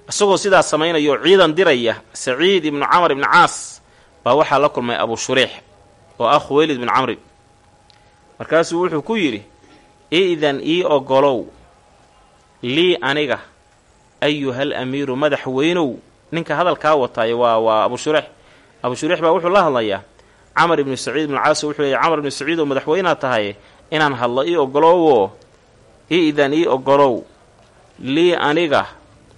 Isagoo sidaas samaynayo ciidan diraya saciid ibnu camar ibni caas baa waxaa la kulmay abu shuriix oo ah khuwaylid bin camri markaasuu wuxuu ku yidhi iidan ii ogolow lii aniga ayuhal amiiru madaxweynow ninka hadalkaa wataayo waa waa abu shureex abu shureex baa wuxuu la hadlayaa camar ibnu saciid ibnu caas wuxuu leeyay camar ibnu saciid oo madaxweynea tahay inaan hadlo ii ogolowoo iidan ii ogolow lii aniga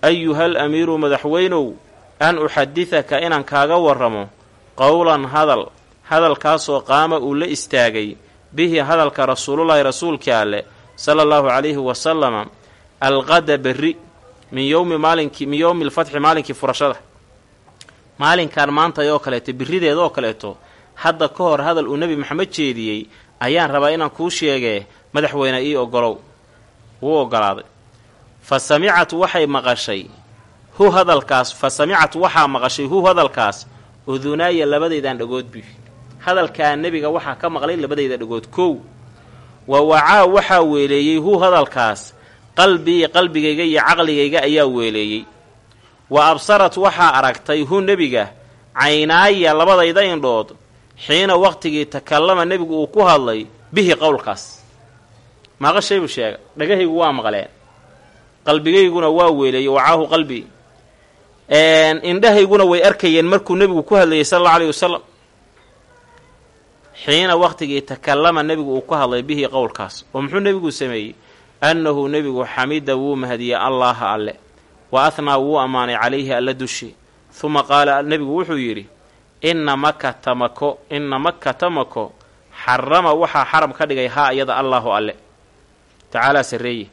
ayuhal amiiru madaxweynow an uxadidaka inaan kaaga warramo qowlan hadal hadalkaasoo qaama uu la istaagay bihi hadalka rasuulullaahi rasuulkii alle sala allahu calayhi wasalama alqada berri min yowmi maalinkii min yowmi alfatxi maalinkii furashada. Maalinkan maanta oo kaleeto birideeda oo kaleeto hadda ka hor hadal uu nebi maxamed jeediyey ayaan rabaa inaan kuu sheegee madaxweyne ii ogolow wuu ogolaaday. Fa samicat waxay maqashay hu hadalkaas fa samicat waxaa maqashay hu hadalkaas udunaaya labadaydan dhagoodbi hadalkaa nebiga waxaa ka maqlay labadayda dhagood kow. Wa wacaa waxaa weeleeyey hu hadalkaas qalbii qalbigayga iyo caqligayga ayaa weeleeyey. Wa absarat waxaa aragtay hu nebiga caynaaya labadayda indhood xiina waqtigii takallama nebigu uu ku hadlay bihi qowlkaas. Maqashay buu sheega dhagahaygu waa maqleen. Qalbigayguna waa weeleeyey wacaahu qalbi. Indhahayguna way arkayeen markuu nebigu ku hadlayay sala allau alayhi wasalam xiina waqtigii takallama nebigu uu ku hadlay bihi qowlkaas. Oo muxuu nebigu sameeyey annahu nebigu xamida wuu mahadiyey allaaha alle wa ahnaa wuu ammaanay calayhi alla dushi huma qaala nebigu wuxuu yidhi inna makata mako inna makata mako xarama waxaa xaram ka dhigay haa iyada allaahu alle tacaalaa sarreeye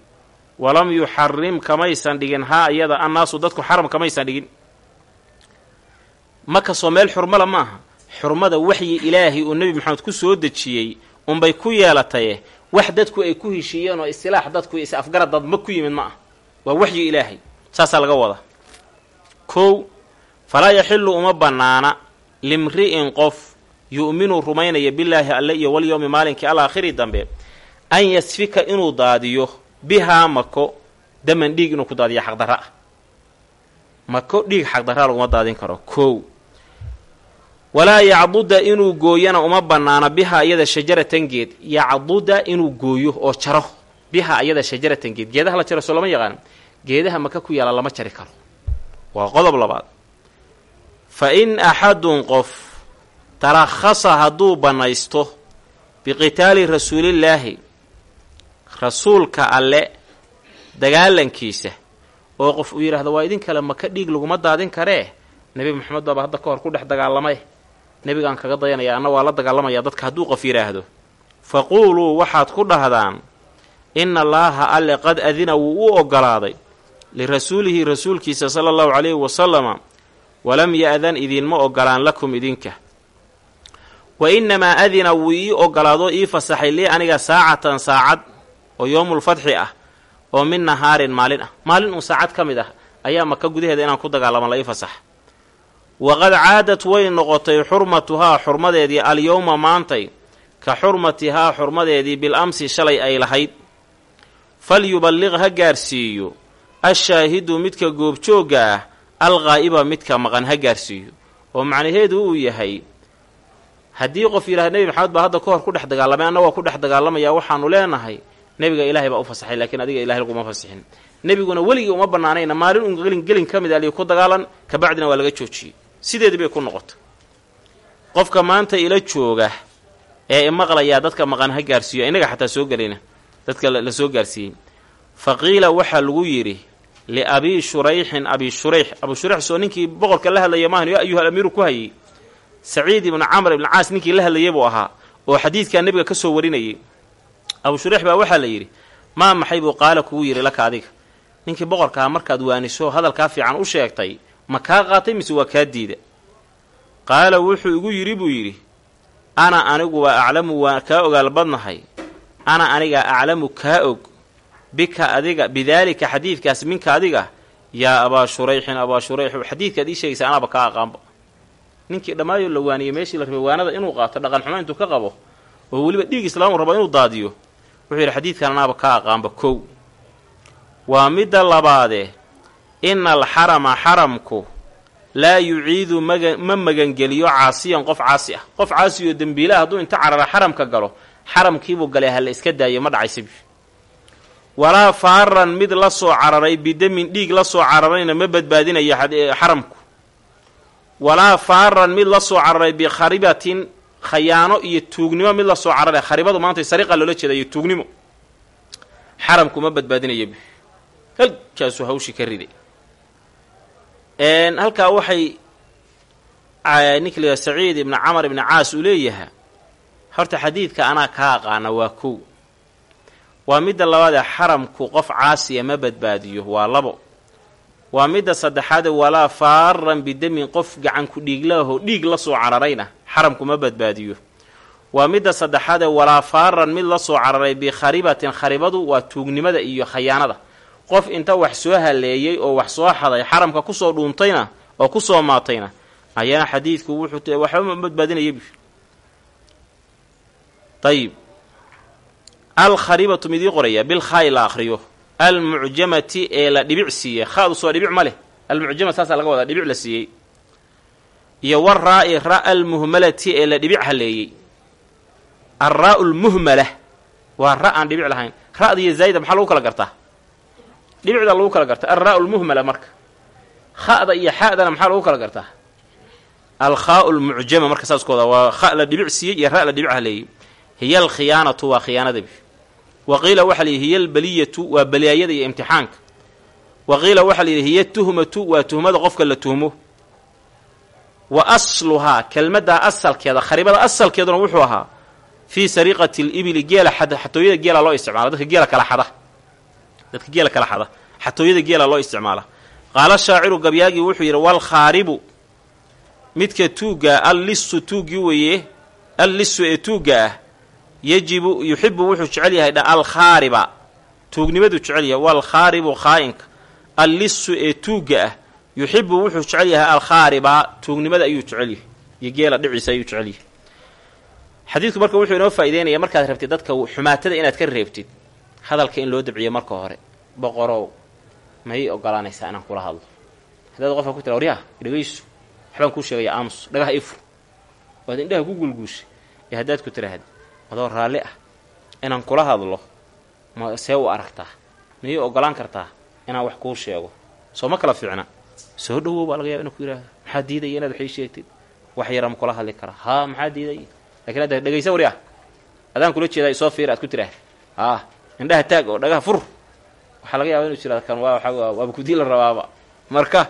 walam yuxarim kamaysan dhigin haa iyada annaasu dadku xaram kamaysan dhigin makasoo meel xurmala maaha xurmada waxyi ilaahay uu nebi maxamed ku soo dejiyey unbay ku yeelataye wax dadku ay ku heshiiyeen oo istilaax dadku is afgarad dad ma ku yimid ma ah. Waa waxyi ilaahay. Saasaa laga wada kow falaa yaxillu uma bannaana limri'in qof yu'minu rumaynaya billaahi alle iyo walyowmi maalinkii alaakhiri dambe an yasfika inuu daadiyo bihaa mako daman dhiig inuu ku daadiyo xaqdarra ah mako dhiig xaqdarraa laguma daadin karo. Kow walaa yacduda inuu gooyana uma bannaana bihaa iyada shajaratan geed yacduda inuu gooyo oo jaro bihaa iyada shajaratan geed geedaha la jaro lama yaqaan geedaha maka ku yaalla lama jari karo. Waa qodob labaad. Fa in axadun qof tarakhasa hadduu bannaysto biqitaali rasuulillaahi rasuulka alle dagaalankiisa oo qof uu yidhaahdo waa idin kale maka dhiig laguma daadin karee? Nebi maxamed baaba hadda ka hor ku dhex dagaalamay nebigaan kaga dayanaya anna waa la dagaalamaya dadka hadduu qof yidhaahdo faquuluu waxaad ku dhahdaan inna allaaha alle qad adina wuu u ogolaaday lirasuulihi rasuulkiisa sala allahu calayhi wasalama walam ya-dan idinma ogolaan lakum idinka. Wa innamaa adina wuu ii ogolaadoo ii fasaxay lii aniga saacatan saacad oo yoomulfadxi ah oo min nahaarin maalin ah. Maalin uun saacad ka mid ah ayaa maka gudaheeda inaan ku dagaalamo la ii fasax waqad caadat way noqotay xurmatuhaa xurmadeedii alyowma maantay ka xurmatihaa xurmadeedii bil amsi shalay ay lahayd falyuballiq ha gaarsiiyo ashaahidu midka goobjoogga ah alqaa'iba midka maqan ha gaarsiiyo oo macnaheedu uu yahay haddii qof yidhahda nebi maxamed baa hadda ka hor ku dhex dagaalamay anna waa ku dhex dagaalamaya waxaanu leenahay nebiga ilaahay baa u fasaxay laakiin adiga ilahay laguma fasixin nebiguna weligii uma bannaanayna maalin un gelin gelin ka mid aliyo ku dagaalan kabacdina waa laga joojiyey sideedii bay ku noqotay. Qofka maanta ila jooga ee imaqlayaa dadka maqan ha gaarsiiyo innaga xataa soo gelayna dadka la soo gaarsiiyey. Fa qiila waxaa lagu yidhi liabii shurayxin abi shurayx abu shurayx soo ninkii boqorka la hadlaya maahan yaa ayuha amiiru ku hayey saciid ibnu camr ibn caas ninkii la hadlayay buu ahaa oo xadiidkaa nebiga ka soo warinayay. Abu shurayx baa waxaa la yidhi maa maxay buu qaala kugu yidhi laka adiga? Ninkii boqorkaa markaad waaniso hadalkaa fiican u sheegtay ma kaa qaatay mise waa kaa diida? Qaala wuxuu igu yidhi buu yidhi ana anigu waa aclamu waa kaa ogaal badnahay. Ana aniga aclamu kaa og. Bika adiga bidaalika xadiidkaas minka adiga yaa abaa shurayxin abaa shurayx xadiidkaad ii sheegaysa anaaba kaa aqaanba. Ninkii dhammaayoo la waaniyey meeshii la rabay waanada inuu qaato dhaqan xumo intuu ka qabo oo weliba dhiig islaamu rabo inuu daadiyo wuxuu yidhi xadiidkan anaaba kaa aqaanba kow. Waa midda labaadee ina alxarama xaramku laa yuciidu maga ma magangeliyo caasiyan qof caasi ah. Qof caasi oo dembiilaah hadduu inta carara xaramka galo xaramkiibuu galay ha la iska daayo ma dhacaysabi walaa faaran mid la soo cararay bidamin dhiig la soo cararayna ma badbaadinayo xaramku. Walaa faaran mid la soo cararay bikharibatin khayaano iyo tuugnimo mid la soo cararay kharibadu maanta sariqa loola jeeda iyo tuugnimo. Xaramku ma badbaadinayo halkaasuu hawshii ka riday halkaa waxay ninka la saciid ibni camar ibni caas uu leeyahay horta xadiidka anaa kaa aqaana waa kow. Waa midda labaadee xaramku qof caasiya ma badbaadiyo waa labo. Waa midda saddexaade walaa faaran bidamin qof gacan ku dhiiglaahoo dhiig la soo cararayna xaramku ma badbaadiyo. Waa midda saddexaade walaa faaran mid la soo cararay bikharibatin kharibadu waa tuugnimada iyo khayaanada qof inta wax soo haleeyey oo wax soo xaday xaramka ku soo dhuuntayna oo ku soo maatayna ayaana xadiidku wuxuu waxba badbaadinaya ayib alkharibatu midii qoraya bilkhaa'i la akhriyo. Almucjamati ee la dhibic siiyey. Khaadu soo dhibic ma leh. Almucjama saasaa laga wadaa dhibic la siiyey. Iyo waraa'i ra almuhmalati ee la dhibic haleeyey. Alraa'u lmuhmala waa ra aan dhibic lahayn. Ra'da iyo zaayida maxaa lagu kala gartaa dhibicda lagu kala gartaa alraa'u lmuhmala marka. Kha'da iyo xa'dana maxaa lagu kala gartaa? Alkhaa'u lmucjama marka saaskooda waa kha la dhibic siiyey iyo ra la dhibic haleeyey hiya alkhiyaanatu waa khiyaanadabi wa qiila waxaa la yidhi hiya albaliyatu waa baliyaayada iyo imtixaanka. Wa qiila waxaa la yidhi hiya tuhmatu waa tuhmada qofka la tuhmo. Wa asluhaa kelmaddaa asalkeeda kharibada asalkeeduna wuxuu ahaa fii sariqati libili geela xatooyada geela loo isticmaala dadka geela kala xada dadka geela kala xada. Xatooyada geela loo isticmaala qaala shaaciru gabyaagii wuxuu yidhi walkhaaribu midka tuugga allisu tuuggii weeye. Allisu ee tuugga ah yajibu yuxibu wuxuu jecel yahay alkhaariba. Tuugnimadu jecel yahay walkhaaribu khaa'inka. Allisu ee tuugga ah yuxibu wuxuu jecel yahay alkhaariba. Tuugnimada ayuu jecel yahay. Iyo geela dhiciisa ayuu jecel yahay. Xadiidku marka wuxuu inoo faa'ideynaya markaad rabtid dadka xumaatada inaad ka reebtid hadalka in loo dabciyo marka hore boqorow may ogolaanaysaa inaan kula hadlo. Haddaad qofka ku tira waryaha dhegayso waxbaan kuu sheegaya aamus dhagaha ifur waad indhaha ku gulguushay iyo haddaad ku tiraahd adoo raalli ah inaan kula hadlo ma see u aragtaa? Miyay ogolaan kartaa inaan wax kuu sheego? Soo ma kala fiicna. Soo dhowow baa laga yaba inu ku yidhahdo maxaa diidaya inaad waxay sheegtid? Wax yaraa ma kula hadli karaa haa maxaa diidaya? Lakin hadda dhegaysa waryaha adaan kula jeedaa isoo fiir aad ku tiraahd haa indhaha taag oo dhagaha fur. Waxaa laga yaaba inu jiraad kan waa waaba kudii la rabaaba marka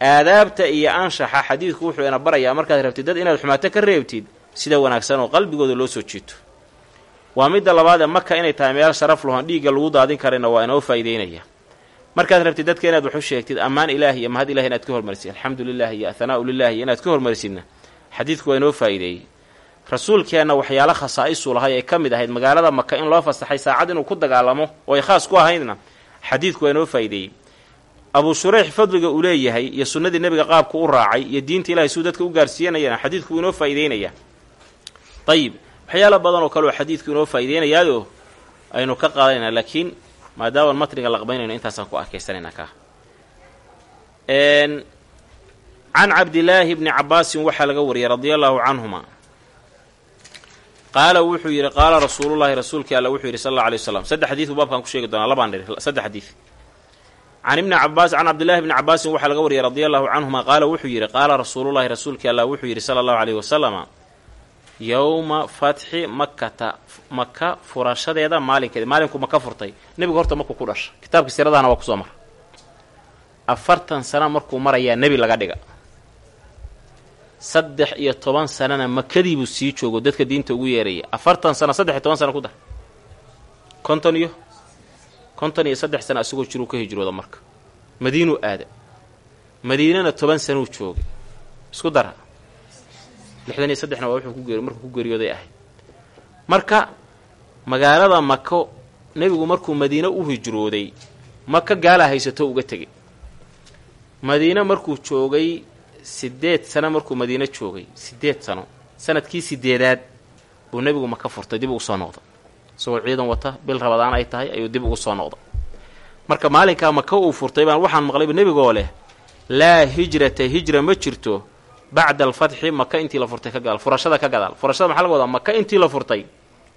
aadaabta iyo anshaxa xadiidku wuxuu ina barayaa markaad rabtid dad inaad xumaato ka reebtid sida wanaagsan oo qalbigooda loo soo jiito. Waa midda labaad ee maka inay tahay meel sharaf lahoon dhiigga lagu daadin karayna waa inoo faa'ideynaya markaad rabtid dadka inaad waxu sheegtid ammaan ilaah iyo mahad ilahi inaad ka hormarisid. Alxamdu lilah iyo athanaa'u lilah iyo inaad ka hormarisidna. Xadiidku waa inoo faa'ideeyey rasuulkeenna waxyaalo khasaa'isuu lahay ay ka mid ahayd magaalada maka in loo fasaxay saacad inuu ku dagaalamo oo ay khaas ku ahaydna xadiidku waa inoo faa'ideeyey. Abuu shurayx fadliga uu leeyahay iyo sunnadii nebiga qaabku u raacay iyo diinta ilahay suu dadka u gaarsiiyanayana xadiidku inoo faa'ideynaya. Ayib waxyaalo badan oo kale oo xadiidku inoo faa'iideynayaadoo aynu ka qaadanaynaa laakiin maadaamaan matniga laqbaynayno intaasaan ku arkaysanayna ka can cabdilaahi bni cabaasin waxaa laga wariyay radia allaahu canhuma qaala wuxuu yidhi qaala rasuulullahi rasuulkii alla wuxuu yidhi sal alla alay waslam saddex xadiid buu baabkaan ku sheegi doonaa labaan dhir saddex xadiid can ibni cabaas can cabdillahi bni cabaasin waxaa laga wariyay radia allahu canhuma qaala wuxuu yidhi qaala rasuulullahi rasuulkii alla wuxuu yidhi sala allahu aleyhi wasalama yowma fatxi makata maka furashadeeda maalinkeeda maalinku maka furtay. Nebigu horta markuu ku dhasha. Kitaabka siradahana waa ku soo mara afartan sano markuu marayaa nebi laga dhiga saddex iyo toban sanana makadiibuu sii joogo dadka diinta ugu yeeraya. Afartan sano saddex iyo toban sano ku dar konton iyo konton iyo saddex sano isagoo jiruu ka hijrooda marka. Madiinuu aada. Madiinana toban sanuu joogay. Isku dara. Lixdan iyo saddexna waa wuxuu ku markuu ku geeriyooday ahayd marka magaalada mako nebigu markuu madiine u hijrooday maka gaalaa haysato uga tegay madiine markuu joogay siddeed sano markuu madiine joogay siddeed sano. Sanadkii sideedaad buu nebigu maka furtay dib ugu soo noqda isagoo ciidan wata bil rabadaan ay tahay ayuu dib ugu soo noqda marka maalinkaa maka uu furtay baan waxaan maqlayba nebigoo leh laa hijrata hijra ma jirto. Bacda alfatxi maka intii la furtay ka gadaal furashada ka gadaal. Furashada maxaa laga wadaa? Maka intii la furtay.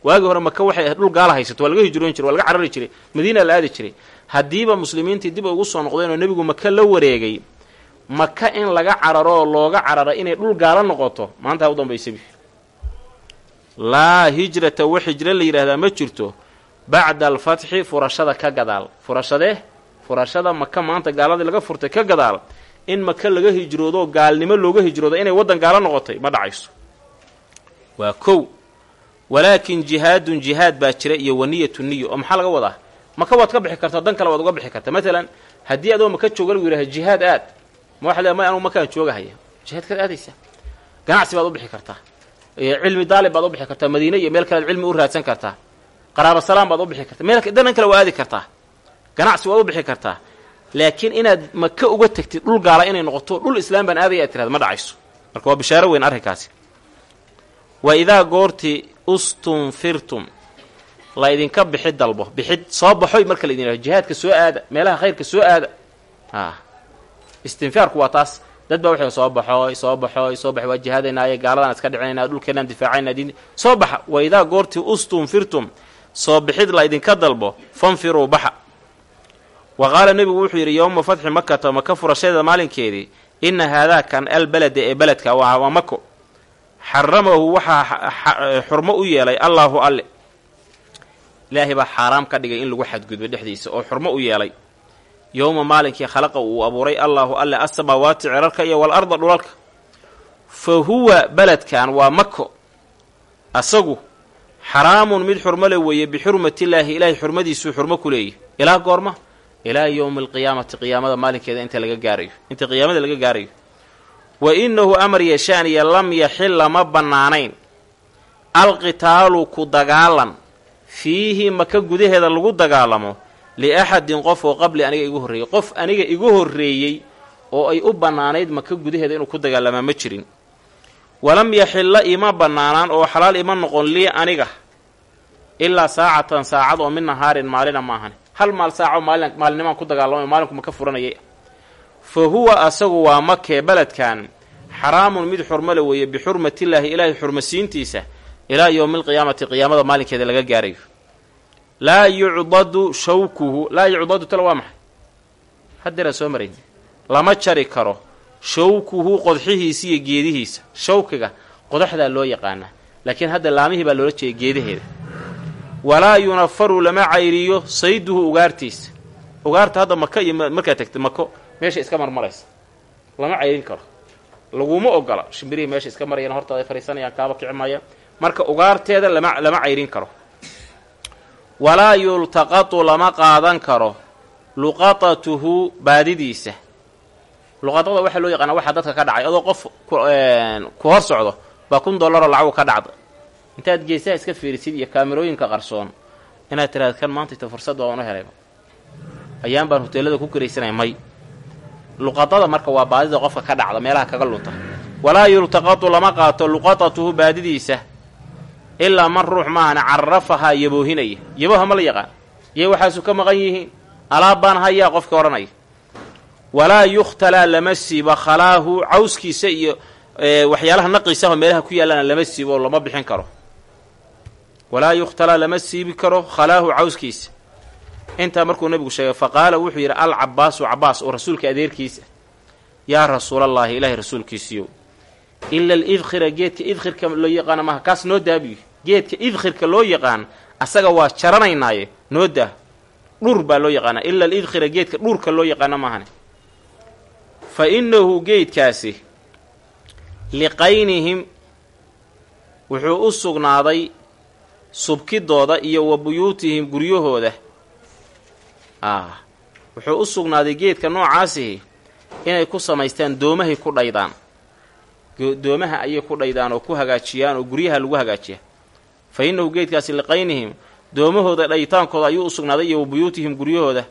Waagii hore maka waxay ahayd dhul gaala haysato waa laga hijroon jiray waa laga carari jiray madiina la aadi jiray. Haddiiba muslimiintii dib ugu soo noqdeen oo nebigu maka la wareegay maka in laga cararo oo looga carara inay dhul gaala noqoto maanta ha u dambaysabi laa hijrata wax hijro la yidhaahdaa ma jirto. Bacda alfatxi furashada ka gadaal. Furashadee furashada maka maanta gaaladii laga furtay ka gadaal. In maka laga hijroodo gaalnimo looga hijroodo inay waddan gaalo noqotay ma dhacayso. Waa kow. Walaakin jihaadun jihaad baa jira iyo waniyatu niyo oo maxaa laga wadaa? Maka waad ka bixi kartaa dan kale waad uga bixi kartaa matalan haddii adoo maka jooga lagu yidhaha jihaad aad ma waxa le joogahaya jihaadkaad aadaysaa ganacsi baad u bixi kartaa. Cilmi daalib baad u kartaa. Madiine iyo meel kalead cilmi u raadsan kartaa. Qaraaba salaam u bixi kartaa. Waa aadi kartaa. Ganacsi waad kartaa. Laakiin inaad maka uga tagtid dhul gaala inay noqoto dhul islaam baan aadaya aad tirahda waa bishaaro idaa goortii ustunfirtum la idinka bixi dalbo. Bixid soo baxoy marka la idin yidhahdo. Jihaadka soo aada meelaha khayrka soo aada istinfaarku waa taas. Dad baa waxay soo baxooy soo baxooy soo baxo waa jihaadaynaaye gaaladaan iska dhicinayna dhulkeenaan difaacayna diin. Soo baxa. Wa idaa goortii ustunfirtum soo bixid la idinka dalbo fanfiruu baxa. Wa qaala nebigu wuxuu yidhi yowma fatxi makata maka furashadeeda maalinkeedii? Inna haadaakan albalada ee beledka waa mako. Xaramahu waxaa xurmo u yeelay allaahu alle. Ilaahay baa xaaraam ka dhigay in lagu xadgudbo dhexdiisa oo xurmo u yeelay yowma maalinkii khalaqa uu abuuray allaahu alle asamaawaati cirarka iyo walarda dhulalka. Fa huwa beledkan waa mako asagu xaraamun mid xurmo le weeye bixurmatillaahi ilaahay xurmadiisuu xurmo ku leeyahy ilaa goorma ilaa yowmi alqiyaamati qiyaamada maalinkeeda inta laga gaarayo inta qiyaamada laga gaarayo. Wa innahu amar yeeshaaniya lam yaxilla ma bannaanayn. Alqitaalu ku dagaalan. Fiihi maka gudaheeda lagu dagaalamo liaxadin qof oo qabli aniga igu horreeyey. Qof aniga igu horreeyey oo ay u bannaanayd maka gudaheeda inuu ku dagaalamaa ma jirin. Walam yaxilla ima bannaanaan oo xalaal ima noqon lii aniga ilaa saacatan saacad oo min nahaarin maalina maahan hal maal saaco maalin maalinimaan ku dagaalamay maalinku maka furanayay. Fa huwa asagu waa makee beledkan xaraamun mid xurmo le weeye bixurmatillaahi ilaahay xurmasiintiisa ilaa yowmi alqiyaamati qiyaamada maalinkeeda laga gaarayo laa yucdadu shawkuhu laa yucdadu tala waa maxay haddeeraan soo marayn lama jari karo shawkuhu qodxihiisa iyo geedihiisa shawkiga qodaxdaa loo yaqaanaa laakiin hadda laamihii baa loola jeeday geedaheeda walaa yunafaru lama cayriyo sayduhu ugaartiisa ugaarta hadda maka iyo markaad tagta mako meesha iska marmaraysa lama cayrin karo laguma ogola shimbirihii meesha iska marayaan hortaada ay fariisanayaan kaaba kicimaya marka ugaarteeda lama lama cayrin karo walaa yultaqatu lama qaadan karo luqatatuhu baadidiisa. Luqatada waxaa loo yaqaana waxaa dadka ka dhacay adoo qof ku hor socdo baa kun dollaroo lacagu ka dhacda intaad geesaha iska fiirisid iyo kaamirooyinka qarsoon inaad tiraada kan maanta ita fursad waa una helayba. Ayaan baan hoteelada ku karaysanay may. Luqadada marka waa baadida qofka ka dhacda meelaha kaga lunta. Walaa yultaqatu lama qaato luqatatuhu baadidiisa ilaa man ruux maahana carafahaa yaboohinaya. Yaboha ma la yaqaan. Yay waxaasu ka maqan yihiin. Alaab baan hayaa qofka odhanaya. Walaa yukhtalaa lama siibo khalaahu cawskiisa iyo waxyaalaha naqiisaho meelaha ku yaallana lama siibo lama bixin karo. Walaa yukhtalaa lama siibi karo khalaahu cawskiisa. Intaa markuu nebigu sheegay fa qaala wuxuu yidhi al cabaasu cabaas oo rasuulka adeerkiisa. Yaa rasuulallaahi ilaahay rasuulkiisiiyow ila alidkhira geedka idkhirka loo yaqaana maaha kaas noo daabiyo geedka idkhirka loo yaqaan asaga waa jaranaynaaye. Noo daa dhur baa loo yaqaanaa ila alidkhira geedka dhurka loo yaqaana maahane fa innahu geedkaasi liqaynihim wuxuu u sugnaaday subkidooda iyo wa buyuutihim guryahooda. Ah wuxuu u sugnaaday geedka noocaasihi inay ku samaystaan doomahay ku dhaydaan. Doomaha ayay ku dhaydaan oo ku hagaajiyaan oo guryaha lagu hagaajiya fa innahu geedkaasi liqaynihim doomahooda dhaytaankooda ayuu u sugnaaday iyo wa buyuutihim guryahooda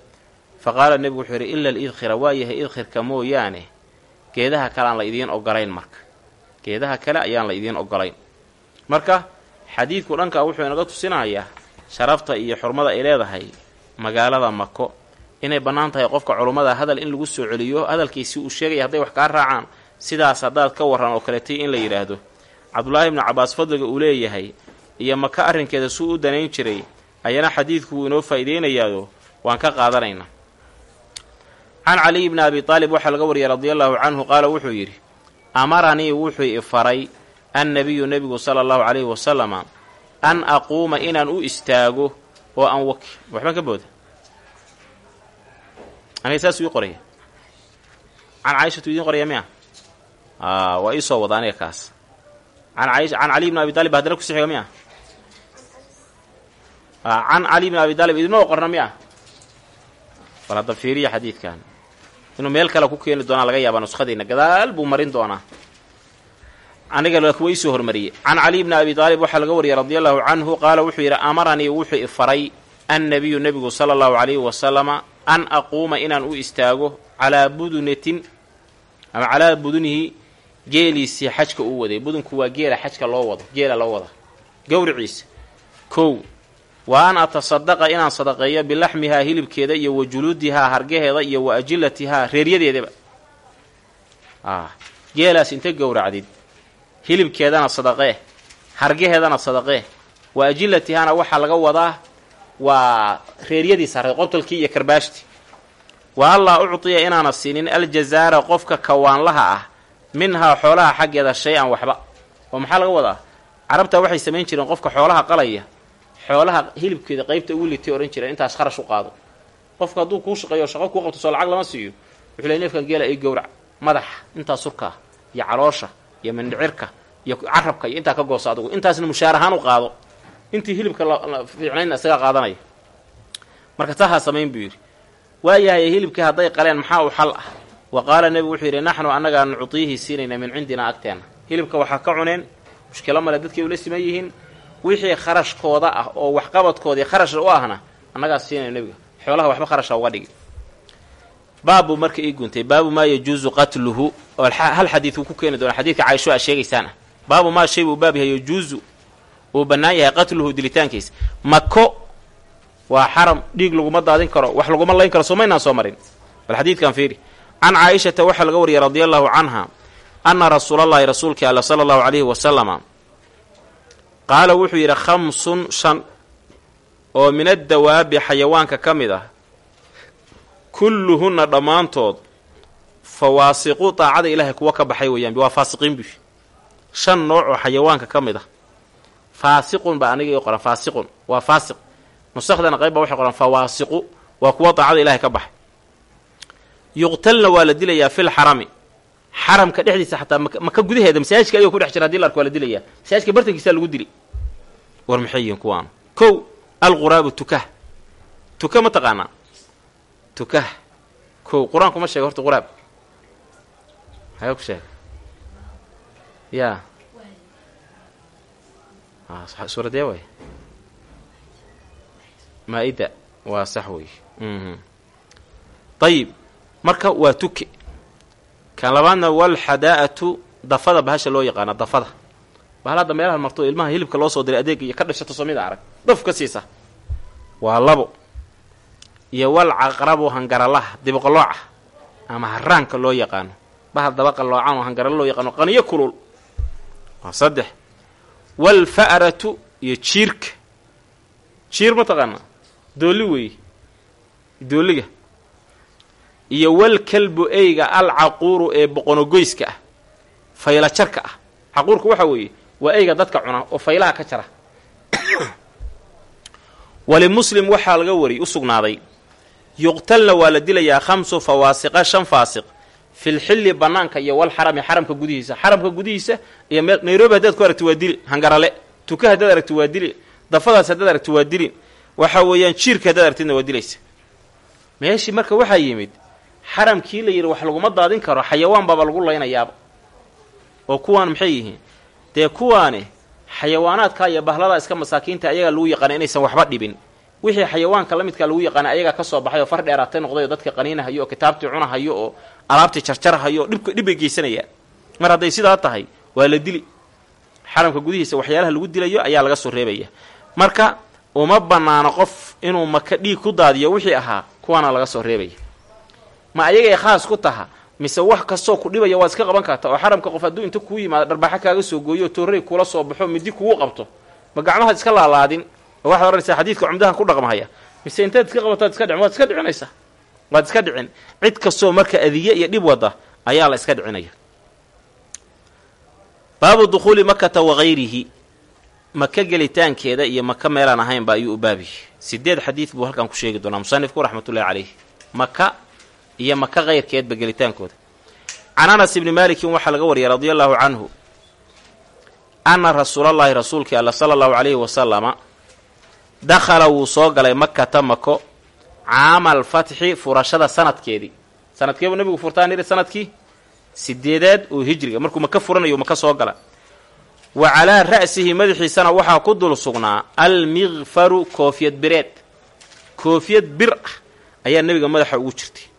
fa qaala nebigu wuxuu yidhi ila alidkhira waa yahay idkhirka mooyaane geedaha kale aan la idiin ogolayn marka geedaha kale ayaan la idiin ogolayn marka xadiidku dhankaa wuxuu inaga tusinayaa sharafta iyo xurmada ay leedahay magaalada mako inay bannaan tahay qofka culummada hadal in lagu soo celiyo hadalkiisi uu sheegaya hadday wax kaa raacaan sidaas haddaad ka warran oo kaletay in la yidhaahdo cabdulaahi ibnu cabaas fadliga uu leeyahay iyo maka arrinkeeda suu u danayn jiray ayana xadiidku wuu inoo faa'iideynayaado waan ka qaadanaynaa can caliy bni abi aalib waxaa laga wariyay radia allaahu canhu qaala wuxuu yidhi amaranii wuxuu ifaray annabiyu nebigu sala allahu calayhi wasalama an aquuma inaan u istaago oo aan waki waxba ka booda. Aniga saasuu ii qoraya. Can caaishatu idiin qoraya miya? Waa ii soo wada aniga kaas. Can caliy bni abi taalib haddana ku sixiga miya can cali bni abi taalib idinoo qorna miya bal hadda fiiriya xadiidkan inuu meel kale ku keeni doonaa laga yaabaa nuskhadiina gadaal buu marin doonaa aniga kuwa iisoo hormariyey can caliy bni abi taalib waxaa laga wariyay radi allahu canhu qaala wuxuu yidhi amaranii wuxuu ifaray annabiyu nebigu sala allahu calayhi wasalama an aquuma inaan u istaago calaa budunatin ama calaa budunihi xajka uu waday budunku waa geela xajka loo wado geela loo wada gowriciisa kow wa an atasadaqa inaan sadaqeeyo bilaxmihaa hilibkeeda iyo wa juluudihaa hargaheeda iyo wa ajilatihaa reeryadeedaba. Geelaas inta gowracdid. Hilibkeedana sadaqee hargaheedana sadaqee wa ajilatihaana waxaa laga wadaa waa reeryadiisa harge qobtolkii iyo karbaashtii wa allaa uctiya inaana siinin aljazaara qofka kawaanlaha ah minhaa xoolaha xaggeeda shay-an waxba. Oo maxaa laga wadaa? Carabtaa waxay samayn jireen qofka xoolaha qalaya xoolaha hilibkeeda qaybta ugu litay odhan jireen intaas kharash u qaado. Qofka hadduu kuu shaqeeyo shaqo kuu qabto soo lacag lama siiyo. Wuxuu ley neefkan geela ii gowrac madaxa intaa surkaa iyo caloosha iyo mindhicirka iyo carabka iyo intaa ka goosa adugu. Intaasna mushaar ahaan u qaado. Intii hilibka fiicnayn isagaa qaadanaya. Marka tahaa samayn buu yidhi. Waayahay hilibkii hadday qaleen maxaa u xal ah? Wa qaala nebigu wuxuu yidhi naxnu annagaa nucdiihi siinayna min cindinaa agteenna hilibka waxaa ka cuneen mushkilo male dadkay ula siman yihiin wixii kharashkooda ah oo waxqabadkoodii kharash u ahna annagaa siinayna nebiga. Xoolaha waxba kharasha uga dhigi. Baabu marka ii guntay baabu maa yajuusu qatluhu oo hal xadiid uu ku keeni doona xadiidka caaisho a sheegaysaan baabu maa shay buu baab yahay yajuusu uu bannaan yahay qatluhu dilitaankiisa. Mako waa xaram dhiig laguma daadin karo wax laguma layn karo soomaynaan soo marin. Bal xadiidkan fiiri. Can caaishata waxaa laga wariyay radia allahu canha anna rasuulallaahi rasuulkii alla sala allahu calayhi wasalama qaala wuxuu yidhi khamsun shan. Oo min addawaabi xayawaanka ka mid ah kulluhunna dhammaantood fawaasiqu daacada ilaahay kuwa ka baxay weeyaan waa faasiqiin bu shan nooc oo xayawaanka ka mid ah faasiqun baa aniga qoran faasiqun waa faasiq. Nusakhdana qayb baa waxay qoran fawaasiqu waa kuwa daacada ilaahay ka baxay. Yuqtalna waa la dilayaa fil xarami xaramka dhexdiisa xataa maka gudaheeda masaajidka ayagoo ku dhex jira haddii la arko waa la dilayaa masaajidka bartankiisaa lagu dili. War maxay yihiin kuwaanu? Kow alquraabu tukah tuka ma taqaanaa? Tukah kow qur'aanku ma sheega horta quraab. Maxaa ku sheega yaa suuradee waay. Maa-ida waa sax wey ayib marka waa tuke kan labaadna walxadaa'atu dafada bahasha loo yaqaana dafada. Bahal hadda meelaha marto ilmaha hilibka loo soo diray adeega iyo ka dhashato somida arag. Daf ka siisa. Waa labo. Iyo wal caqrabu hangaralaha diboqolooca ama haraanka loo yaqaano. Bahal daba qaloocan oo hangaralo loo yaqaano qaniyo kulul. Waa saddex. Walfa'ratu iyo jiirka. Jiir ma taqaana doolli weeye doolliga iyo walkalbu eyga alcaquuru ee boqonogoyska ah fayla jarka ah. Caquurka waxa weeye waa eyga dadka cuna oo faylaha ka jara. (coughs) Walimuslim waxaa laga wariyay u sugnaaday yuqtalna waa la dilayaa khamsu fawaasiqa shan faasiq fil xilli bannaanka iyo wal xarami xaramka gudihiisa. Xaramka gudihiisa iyo meel nairobi haddaad ku aragti waa dili hangarale. Tuka haddaad aragti waa dili dafadaas haddaad aragti waa dili. Waxa weeyaan jiirka haddaad aragtidna waa dilaysa. Meeshii marka waxaa yimid xaramkii la yidhi wax laguma daadin karo xayawaan baaba lagu laynayaaba oo kuwaan maxay yihiin? Dee kuwaani xayawaanaadka iyo bahladaa iska masaakiinta ayagaa lagu yaqaana inaysan waxba dhibin. Wixii xayawaanka la midkaa lagu yaqaana ayagaa ka soo baxay oo far dheeraatay noqday oo dadka qaniinahayo oo kitaabtii cunahayo oo alaabtii jarjarhayo oo dhibbay geysanayaan. Mar hadday sidaa tahay waa la dili. Xaramka gudihiisa waxyaalaha lagu dilayo ayaa laga soo reebaya. Marka uma bannaano qof inuu maka dhiig ku daadiyo wixii ahaa kuwaana laga soo reebaya ma ayagay khaas ku taha mise wax kastoo ku dhibaya waad iska qaban karta oo xaramka qof hadduu inta kuu yimaado dharbaaxo kaaga soo gooyo oo tooray kula soo baxo midi kugu qabto ma gacmahaad iska laalaadin waxaad odhanaysaa xadiidka cumdahan ku dhaqmahaya. Mise intaad iska qabataad iska dhicin waad iska dhicinaysaa. Waad iska dhicin. Cid kastoo marka adiye iyo dhib wada ayaa la iska dhicinaya. Baabu dukhuuli makata wagayrihi maka gelitaankeeda iyo maka meelaan ahaynba ayuu u baabiy sideed xadiid buu halkan ku sheegi doonaa. Musanifku raxmatullahi caleyh maka iyo maka keyrkeedba gelitaankooda can anas ibni maalikin waxaa laga wariyay radia allahu canhu anna rasuulallaahi rasuulkii alla sala allahu calayhi wasalama dakhala wuu soo galay makata mako caama alfatxi furashada sanadkeedii. Sanadkeebuu nabigu furtaan yidhi sannadkii sideedaad oo hijriga markuu maka furanayo maka soo gala. Wa calaa ra'sihi madaxiisana waxaa ku dul sugnaa almikfaru koofiyad bireed. Koofiyad bir ah ayaa nebiga madaxa ugu jirtay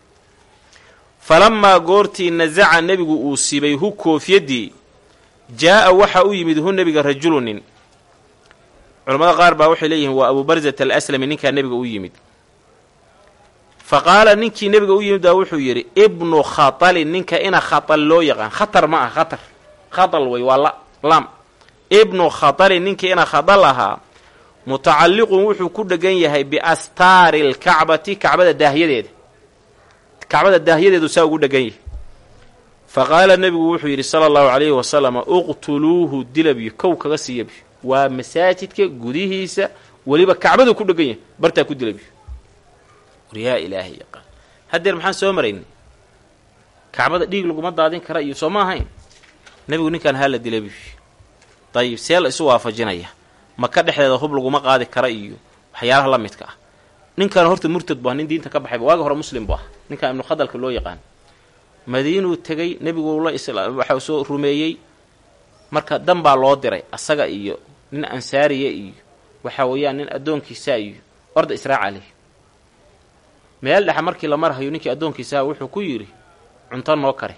falamaa goortii nasaca nebigu uu sibay hu koofyaddii jaa'a waxaa u yimid hu nebiga rajulunin. Culamada qaar baa waxay leeyihiin waa abu barzata alaslami ninkaa nebiga u yimid. Fa qaala ninkii nebiga u yimid baa wuxuu yidhi ibnu khatalin ninka ina khatal loo yaqaan. Khatar ma ah khatar. Khatal wey waa la laam ibnu khatalin ninkii ina khatal ahaa mutacalliqun wuxuu ku dhegan yahay biastaari lkacbati kacbada daahyadeeda kacbada daahyadeedu saa ugu dhegan yahay. Fa qaala nebigu wuxuu yidhi sala allahu calayhi wasalama uqtuluuhu dilabyo kow kaga siiyabyo waa masaajidka gudihiisa weliba kacbadu ku dhegan yahay bartaa ku dilabyo war yaa ilaahay yaqaan. Haddeer maxaan soo maraynay kacbada dhiig laguma daadin kara iyo soo ma ahayn? Nebigu ninkaan haa la dilabyo dayib see la isu waafajinaya. Maka dhexdeeda hub laguma qaadi kara iyo waxyaalaha la midka ah. Ninkan horta murtad bu ah nin diinta ka baxayba waaga hore muslim bu ah ninkan ibnu khadalka loo yaqaan. Madiinuu tegey nebigu la waxa soo rumeeyey marka dan loo diray asaga iyo nin ansaariya iyo waxa weeyaan nin addoonkiisaa iyo orda israaca meel dhexe markii la marhayo ninkii addoonkiisaha wuxuu ku yidhi cunto noo kari.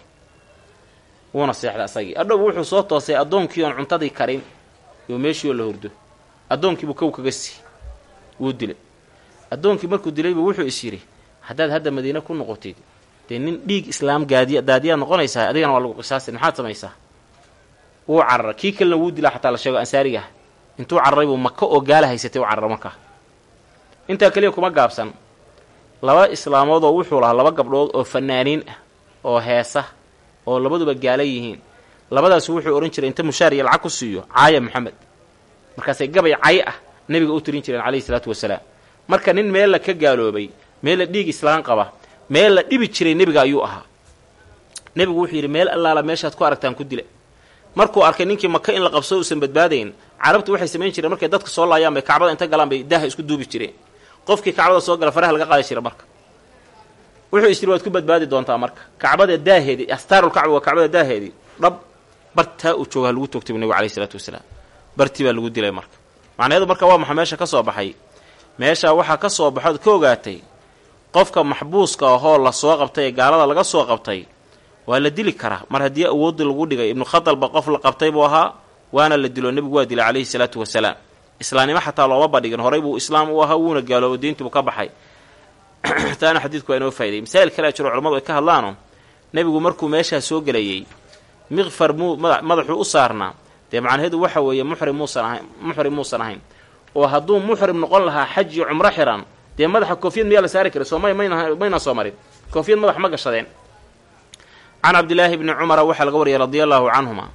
Wuuna seexday asagii. Adhow wuxuu soo toosay addoonkii oon cuntadii karin iyo meeshii oo la hordo addoonkiibuu kow kaga sii wuu dilay. Addoonkii markuu dilaybu wuxuu is yidhi haddaad hadda madiine ku noqotid dee nin dhiig islaam gaadiya daadiyaad noqonaysaa? Adigana waa lagu qisaasay maxaad samaysaa? Wuu carara. Kii kalena wuu dilaa xataa la sheego ansaariga. Intuu cararay buu maka oo gaala haysatay u carara markaa intaa keliya kuma gaabsan. Laba islaamood oo wuxuu lahaa laba gabdhood oo fanaaniin ah oo heesa oo labaduba gaala yihiin. Labadaas wuxuu odhan jiray inta mushaar iyo lacag ku siiyo caaya maxamed. Markaasay gabay cay ah nebiga u tirin jireen calayhi salaatu wasalaam. Marka nin meel la ka gaaloobay meel la dhiig islaan qaba. Meel la dhibi jiray nebiga ayuu ahaa. Nebigu wuxuu yidhi meel allaala meeshaad ku aragtaan ku dila markuu arkay ninkii maka in la qabso uusan badbaadayn carabtu waxay samayn jireen markay dadka soo laayaan bay kacbada inta galaan bay daaha isku duubi jireen. Qofkii kacbada soo gala faraha laga qaadi jira marka. Wuxuu is waad ku badbaadi doontaa marka. Kacbada daaheedii astaarulkacba waa kacbada daaheedii dhab bartaa uu jooga lagu toogtay bu nebigu alayhi isalaatu wasalaam. Bartii baa lagu dilay marka. Macnaheedu marka waa maxaa meesha ka soo baxay? Meeshaa waxaa ka soo baxood ka ogaatay qofka maxbuuska ahoo la soo qabtay ee gaalada laga soo qabtay waa la dili karaa. Mar haddii awooddi lagu dhigay ibnu khadalba qof la qabtay buu ahaa waana la dilo nebigu waa dilay calayhi salaatu wasalaam. Islaamnimo xataa looma badhigin horay buu islaam u ahaa wuuna gaaloobo diintiibuu ka baxay. (clears throat) Taana xadiidku waa inoo faa'iday. Masaa'il kalea jiro culamadu ay ka hadlaano nebigu markuu meeshaa soo gelayey miqfar muu madaxuu u saarnaa. Dee macnaheedu waxa weeye muxrim muusan ahayn muxrim muusan ahayn. Oo hadduu muxrim noqon lahaa xaj iyo cumro xiran dee madaxa koofiyad miyaa la saari kara soo may mayna mayna soo marin. Koofiyad madax ma gashadeen. Can cabdilaahi bni cumara waxaa laga wariyay radia allaahu canhuma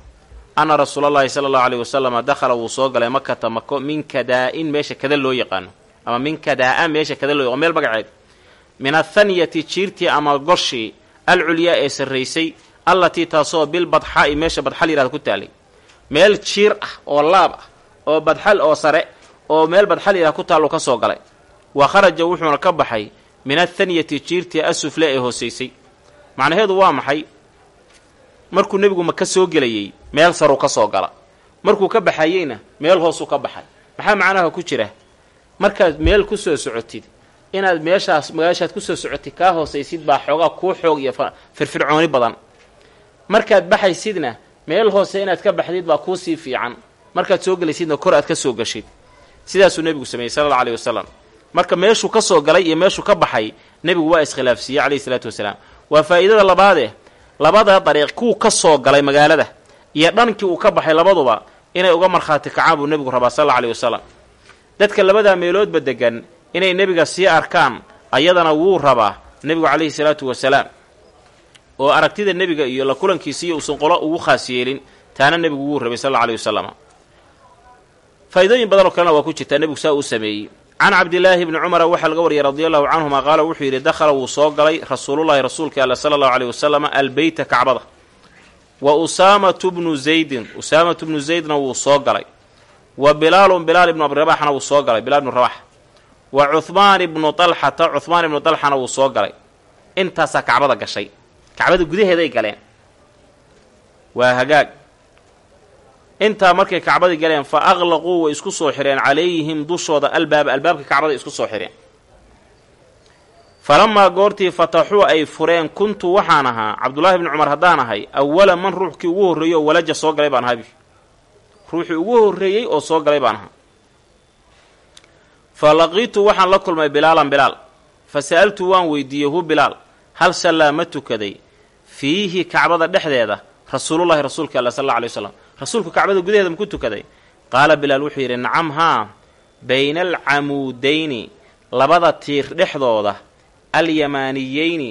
anna rasuula allahi sala allahu aleyhi wasalama dakhala wuu soo galay makata mako min kadaa-in meesha kada loo yaqaano. Ama min kadaa-a meesha kada loo yaqano meel magaceed. Min athanyati jiirtii ama goshii alculyaa ee sarraysay allatii taasoo bil badxaa'i meesha badxal yihahda ku taalay meel jiir ah oo laab ah oo badxal oo sare oo meel badxal yihahda ku taallu ka soo galay wa kharaja wuxuuna ka baxay min athanyati jiirtii asufle ee hoosaysay macnaheedu waa maxay? Markuu nebigu maka soo gelayey meel saruu ka soo gala. Markuu ka baxayeyna meel hoosuu ka baxay. Maxaa macnaha ku jira? Markaad meel ku soo socotid inaad meeshaas magaashaad ku soo socotid kaa hoosaysid baa xoogaa kuu xoog iyo firfircooni badan. Markaad baxaysidna meel hoose inaad ka baxdid baa kuu sii fiican. Markaad soo gelaysidna kor aad ka soo gashid. Sidaasuu nebigu sameeyey sala alla aleyhi wasalam marka meeshuu ka soo galay iyo meeshuu ka baxay nebigu waa iskhilaafsiiyey calayhi salaatu wasalaam. Waa faa'iidada labaadee labada dariiq kuu ka soo galay magaalada iyo dhankii uu ka baxay labaduba inay uga markhaati kacaan buu nebigu rabaa sal alla aleyhi wasalam dadka labadaa meeloodba degan inay nebiga sii arkaan ayadana wuu rabaa nebigu calayhi salaatu wasalaam. Oo aragtida nebiga iyo la kulankiisiiyo uusan qolo ugu khaas yeelin taana nebigu wuu rabay sal alla aleyhi wasalam faa'iidooyin badanoo kalena waa ku jirtaa nebigu saa uu sameeyey can cabdilaahi bni cumara waxaa laga wariyay radi allahu canhuma qaala wuxuu yidhi dakhala wuu soo galay rasuulullahi rasuulka alla sala allahu aleyh wasalam albeyta kacbada. Wa usaamatu bnu zaydin usaamatu bnu zaydna wuu soo galay. Wa bilaalun bilaal ibnu abirabaxna wuu soo galay bilaal ibnu rabax. Wa cuhmaan ibnu dalxata cuhmaan ibnu dalxana wuu soo galay. Intaasaa kacbada gashay. Kacbada gudaheeday galeen. Waa hagaag intaa markay kacbadii galeen fa aqlaquu way isku soo xireen calayhim dushooda albaaba albaabka kacbada isku soo xireen. Falamaa goortii fataxuu ay fureen kuntu waxaan ahaa cabdullaahi bni cumar haddaan ahay awala man ruuxkii ugu horreeyey oo walaja soo galay baan ahaa ruuxii ugu horreeyey oo soo galay baan ahaa. Fa laqiitu waxaan la kulmay bilaalan bilaal. Fa sa'altu waan weydiiyey hu bilaal hal sallaa ma tukaday. Fiihi kacbada dhexdeeda rasuulullahi rasuulka alla sal alla alay waslam rasuulku kacbada gudaheeda maku tukaday. Qaala bilaal wuxuu yidhi nacam haa bayna alcamuudayni labada tiir dhexdooda alyamaaniyeyni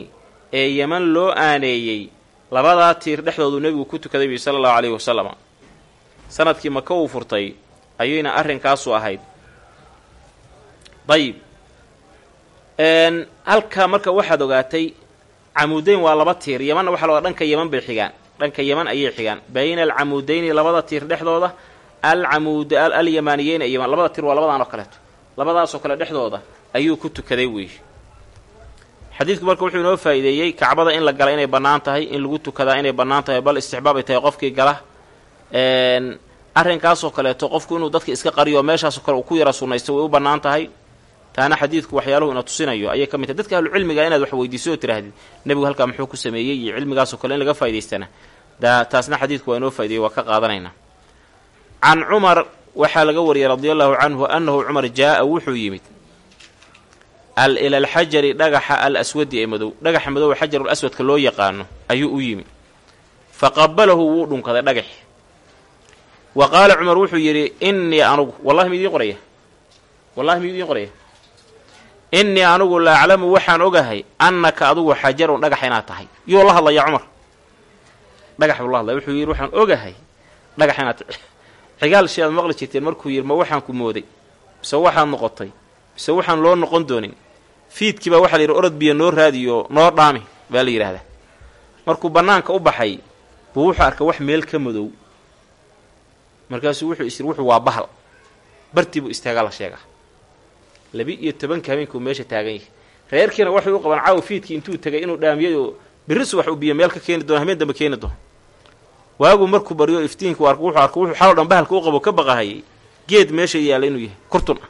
ee yeman loo aaneeyey labadaa tiir dhexdoodu nebigu ku tukaday bi sala allahu calayhi wasalam sannadkii maka uu furtay ayayna arrinkaasu ahayd. Dayib. Halkaa marka waxaad ogaatay camuudayn waa laba tiir yemanna waxa la dhanka yeman bay xigaan dhanka yeman ayay xigaan bayna alcamuudayni labada tiir dhexdooda alcamuud alyamaaniyeyn ee yeman labada tiir waa labadaan oo kaleeto. Labadaasoo kale dhexdooda ayuu ku tukaday weeye xadiidku marka wuxuu inoo faa'iideeyey kacbada in la gala inay bannaan tahay in lagu tukadaa inay bannaan tahay bal istixbaab ay tahay qofkii gala. Arrinkaasoo kaleeto qofku inuu dadka iska qariyo meeshaasoo kale uu ku yara sunnaysto way u bannaan tahay taana xadiidku waxyaaluhu ina tusinayo ayay ka mid tahay. Dadka ahlucilmiga inaad wax weydiiso oo tidhaahdid nebigu halkaa muxuu ku sameeyey iyo cilmigaasoo kale in laga faa'idaystana. Daa taasna xadiidku waa inoo faa'ideeyey waa ka qaadanaynaa can cumar waxaa laga wariyey radia allahu canhu annahu cumar jaa'a wuxuu yimid al ila alxajari dhagaxa al aswadi ee madow. Dhagaxa madow xajarul aswadka loo yaqaano ayuu u yimid. Fa qabalahu wuu dhunkaday dhagaxi wa qaala cumar wuxuu yidhi innii anugu wallahi miidiin qoraya? Wallahi miidiin qoraya innii anugu la aclamu waxaan ogahay annaka adugu xajarun dhagax inaad tahay. Yuu la hadlayaa cumar? Dhagax buu la hadlaya. Wuxuu yidhi waxaan ogahay dhagax inaad (laughs) cigaal shi aad maqli jirteen markuu yidhi ma waxaan ku mooday. Mise waxaad noqotay. Mise waxaan loo noqon doonin. Fiidkii baa waxaa la yidhi orod biyo noo raadiyo noo dhaami baa la yidhaahdaa. Markuu bannaanka u baxay buu wuxuu arkay wax meel ka madow. Markaasuu wuxuu is yidhi wuxuu waa bahal. Bartii buu istaagaa la sheegaa labi-iyo tobanka habeenkuu meesha taagan yahay. Reerkiina waxay u qabaan caawa fiidkii intuu tegay inuu dhaamiyayoo birisu wax uu biyo meel ka keeni doono habeen dambe keeni doono waagu markuu baryo iftiinku arko wuxuu arko wuxuu xaloo dhan bahalka u qabo ka baqahayay geed meesha yaalla inuu yahay. Kurtun. Ah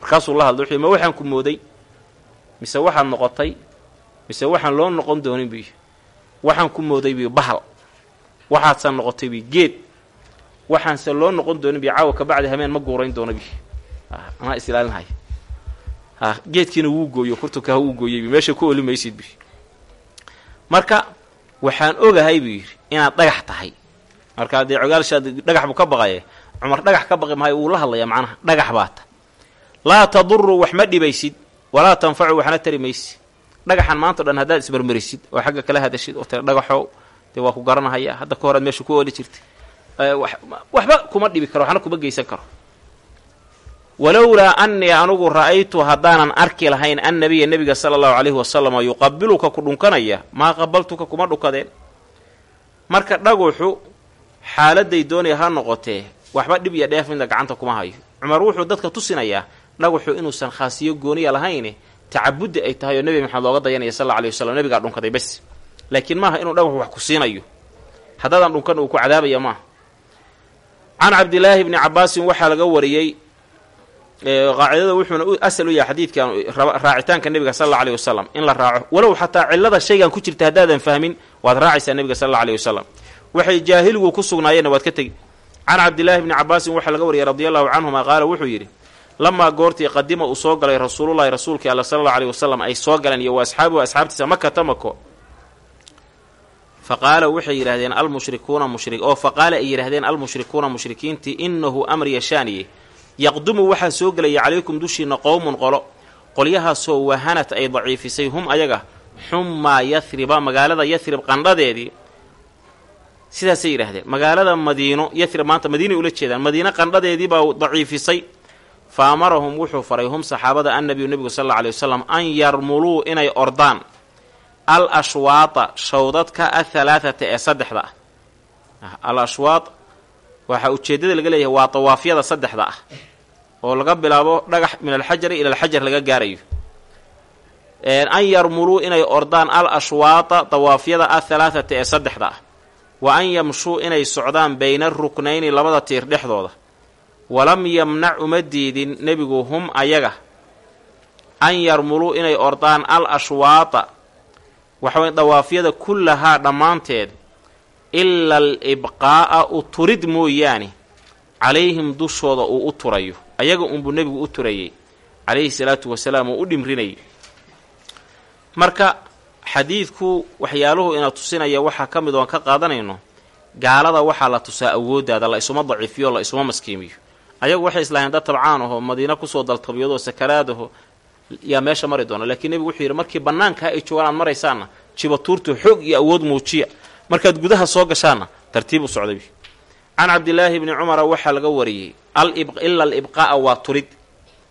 markaasuu la hadlay wuxuu ma waxaan ku mooday? Mise waxaad noqotay? Mise waxaan loo noqon doonin buy waxaan ku mooday buy bahal. Waxaadsan noqotay buy geed. Waxaanse loo noqon doonin buy caawa kabacdi habeen ma guurayn doono buy anaa islaalinhay ha geedkiina wuu gooyo kurtunka ha uu gooyay buy meesha ku oli maysid buy marka waxaan ogahay buu yidhi inaad dhagax tahay. Marka dee cogaalshaad dhagax buu ka baqaye cumar dhagax ka baqi maayo wuu la hadlayaa macnaha dhagax baata laa taduru wax ma dhibaysid walaa tanfacu waxna tari maysid. Dhagaxan maanta o dhan haddaad ismarmarisid oo xagga kala hadashid oo tira dhagaxow dee waa ku garanahaya hadda ka horaad meesha ku ooli jirtay. Waxba kuma dhibi karo waxna kuma geysan karo walowlaa annii anugu ra'aytu haddaanan arki lahayn annabiya nebiga sala allahu calayhi wasalama yuqabiluka ku dhunkanaya maa qabaltuka kuma dhunkadeen marka dhaguxu xaaladay doonaya ha noqotee waxba dhib iyo dheef midna gacanta kuma hayo. Cumar wuxuu dadka tusinayaa dhaguxu inuusan khaasiyo gooniya lahayne tacabuddi ay tahay oo nebi maxamed looga dayanaya sal alay wasalam nebigaa dhunkaday bes. Laakiin maaha inuu dhaguxu wax ku siinayo. Haddaadan dhunkan uu ku cadaabaya maaha. Can cabdilaahi bni cabaasin waxaa laga wariyey qaacidada wuxuuna asal u yahay xadiidkan raacitaanka nebiga sal alla aleyh wasalam in la raaco walow xataa cillada shaygan ku jirta haddaadan fahmin waad raacaysaa nebiga sal alla aleyh wasalam waxay jaahiligu ku sugnaayeenna waad ka tegi. Can cabdillaahi bni cabaasin waxaa laga wariyay radi allahu canhuma qaala wuxuu yidhi lamaa goortii qadima uu soo galay rasuulullahi rasuulkii alla sala allau aleyh wasalam ay soo galeen iyo wa asxaabuhu asxaabtiisa makata mako fa qaala waxay yidhahdeen almushrikuuna mushri oo fa qaala ay yidhahdeen almushrikuuna mushrikiintii innahu amriya shaaniye yaqdumu waxaa soo gelaya calaykum dushiina qowmun qolo. Qolyahaasoo wahanat ay daciifisay hum ayaga xummaa yahriba magaalada yathrib qandhadeedii sidaasay yidhaahdeen magaalada madiino yathrib maanta madiinay ula jeedaan madiino qandhadeedii baa daciifisay. Fa amarahum wuxuu faray hum saxaabada annabiyu nebigu sal alla alay wasalam an yarmuluu inay ordaan. Al ashwaata shawdadka ahalaathata ee saddexda. Ah al ashwaad waxaa ujeeddada laga leeyahay waa dawaafyada saddexda ah oo laga bilaabo dhagax min alxajari ila alxajar laga gaarayo. An yarmuluu inay ordaan al ashwaata dawaafyada ahalaathata ee saddexda ah. Wa an yamshuu inay socdaan bayna ruknayni labada tiir dhexdooda. Walam yamnac uma diidin nebigu hum ayaga. An yarmuluu inay ordaan al ashwaata waxaway dawaafyada kullahaa dhammaanteed. Ila al ibqaa'a u turid mooyaane. Calayhim dushooda uu u turayo ayaga unbuu nebigu u turayay calayhi salaatu wasalaam uu u dhimrinayay marka xadiidku waxyaaluhu ina tusinaya waxaa ka mid oon ka qaadanayno gaalada waxaa la tusaa awooddaada la isuma daciifiyo la isuma maskiimiyo. Ayagu waxay islaaheen dad tabcaan aho madiina ku soo daltabiyadoo sakaraadaho yaa meesha mari doona. Laakiin nebigu wuxuu yidhi markii bannaankaa ay joogaan aad maraysaanna jibatuurta xoog iyo awood muujiya. Markaad gudaha soo gashaanna tartiib u socday. Can cabdilaahi bni cumara waxaa laga wariyey ila alibqaa'a waa turid.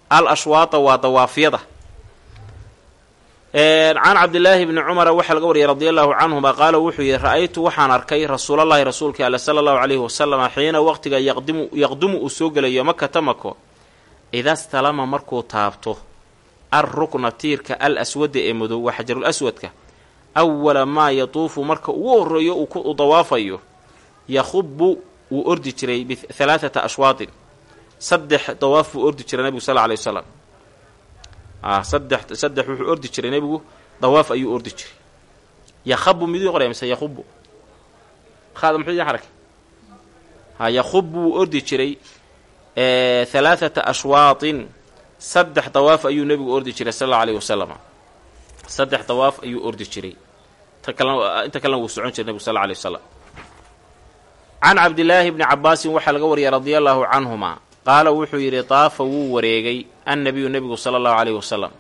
Al ashwaata waa dawaafyada can cabdilaahi bni cumara waxaa laga wariyay radia allahu canhuma qaala wuxuu yidhi ra'aytu waxaan arkay rasuulallahi rasuulka ale sala allahu calayhi wasalama xiina waqtiga yaqdumu uu soo gelayo makata mako ida stalama markuu taabto al rukna tiirka al aswada ee madow waa xajarul aswadka awala maa yatuufu marka ugu horreeyo uu dawaafayo yakhubu wuu ordi jiray bihalaathata ashwaatin saddex dawaaf buu ordi jiray nebigu sal lla alay wasalam saddex saddex wuxuu ordi jiray nebigu dawaaf ayuu ordi jiray. Yakhabu miduu qoraya mise yakhubu. Haada muxuu idin xaraka ha yakhubu wuu ordi jiray halaathata ashwaatin. Saddex dawaaf ayuu nebigu ordi jiray sal alayhi wasalam saddex dawaaf ayuu ordi jiray. Ta inta kalena wuu socon jiray nebigu sal alla alay wasalam can cabdilaahi bni cabaasin waxaa laga wariyay qaala wuxuu yidhi daafa wuu wareegay annabiyu nebigu sala allahu calayhi wasalam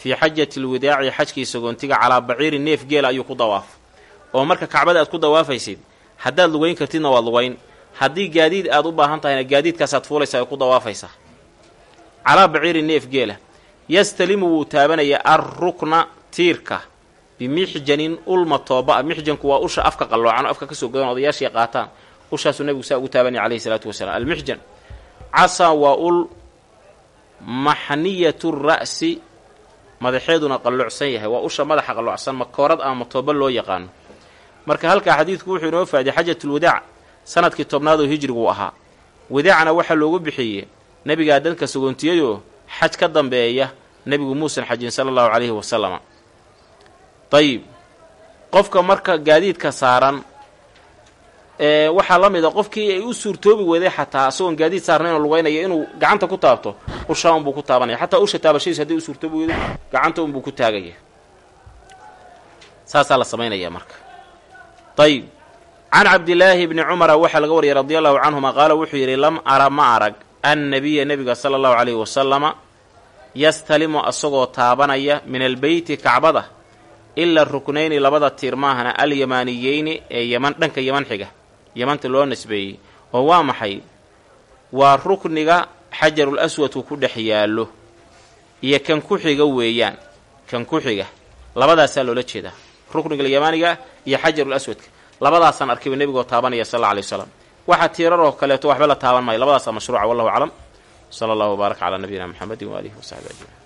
fii xajati lwidaaci xajkiisa goontiga calaa baciiri neef geela ayuu ku dawaaf. Oo marka kacbada aad ku dawaafaysid haddaad lugayn kartidna waad lugayn haddii gaadiid aad u baahan tahayna gaadiidkaasaad fuulaysaa ay ku dawaafaysaa. Calaa baciiri neef geela yastalimu wuu taabanaya arrukna tiirka bimixjanin ulma tooba. Mixjanku waa usha afka qalloocan oo afka ka soo godan odayaashii qaataan. Ushaasuu nebigu saa ugu taabanaya calayhi salaatu wasalaam. Almixjan casaa waa ul maxniyatu ra'si. Madaxeeduna qalloocsan yahay. Waa usha madaxa qalloocsan makoorad ama matooba loo yaqaano. Marka halkaa xadiidku wuxuu inoo faaday xajatulwadaac sannadkii tobnaadoo hijriguu ahaa. Wadaacna waxaa loogu bixiyey nebigaa dadka sagoontiyadoo xaj ka dambeeya nebigu muusan xajin sala allahu calayhi wasalama dayib qofka marka gaadiidka saaran waxaa la mid a qofkii ay u suurtoobi weeday xataa isagoon gaadiid saarnaynoo lugeynaya inuu gacanta ku taabto ushaa unbuu ku taabanaya. Xataa usha taabashadiis hadday u suurtoobi weydo gacanta unbuu ku taagaya. Saasaa la samaynaya marka. Ayib can cabdilaahi bni cumara waxaa laga wariyay radia allahu canhuma qaala wuxuu yidhi lam ara ma arag annabiya nebiga sala allahu calayhi wasalama yastalimu asagoo taabanaya min albeyti kacbada ilaa ruknayni labada tiir maahana alyamaaniyeyni ee yaman dhanka yaman xiga yamanta loo nisbeeyey oo waa maxay? Waa rukniga xajarul aswadku ku dhex yaallo iyo kan ku xiga weeyaan. Kan ku xiga labadaasaa loola jeedaa. Rukniga yamaaniga iyo xajarul aswadka labadaasaan arkayba nebigoo taabanaya sal alla alay wasalam waxaa tiiraroo kaleeto waxba la taaban maayo. Labadaasaa mashruuca wallahu aclam. Sala allahu wbaarak calaa nabiyina muxamedin waaalihi wasaxbi ajmaciin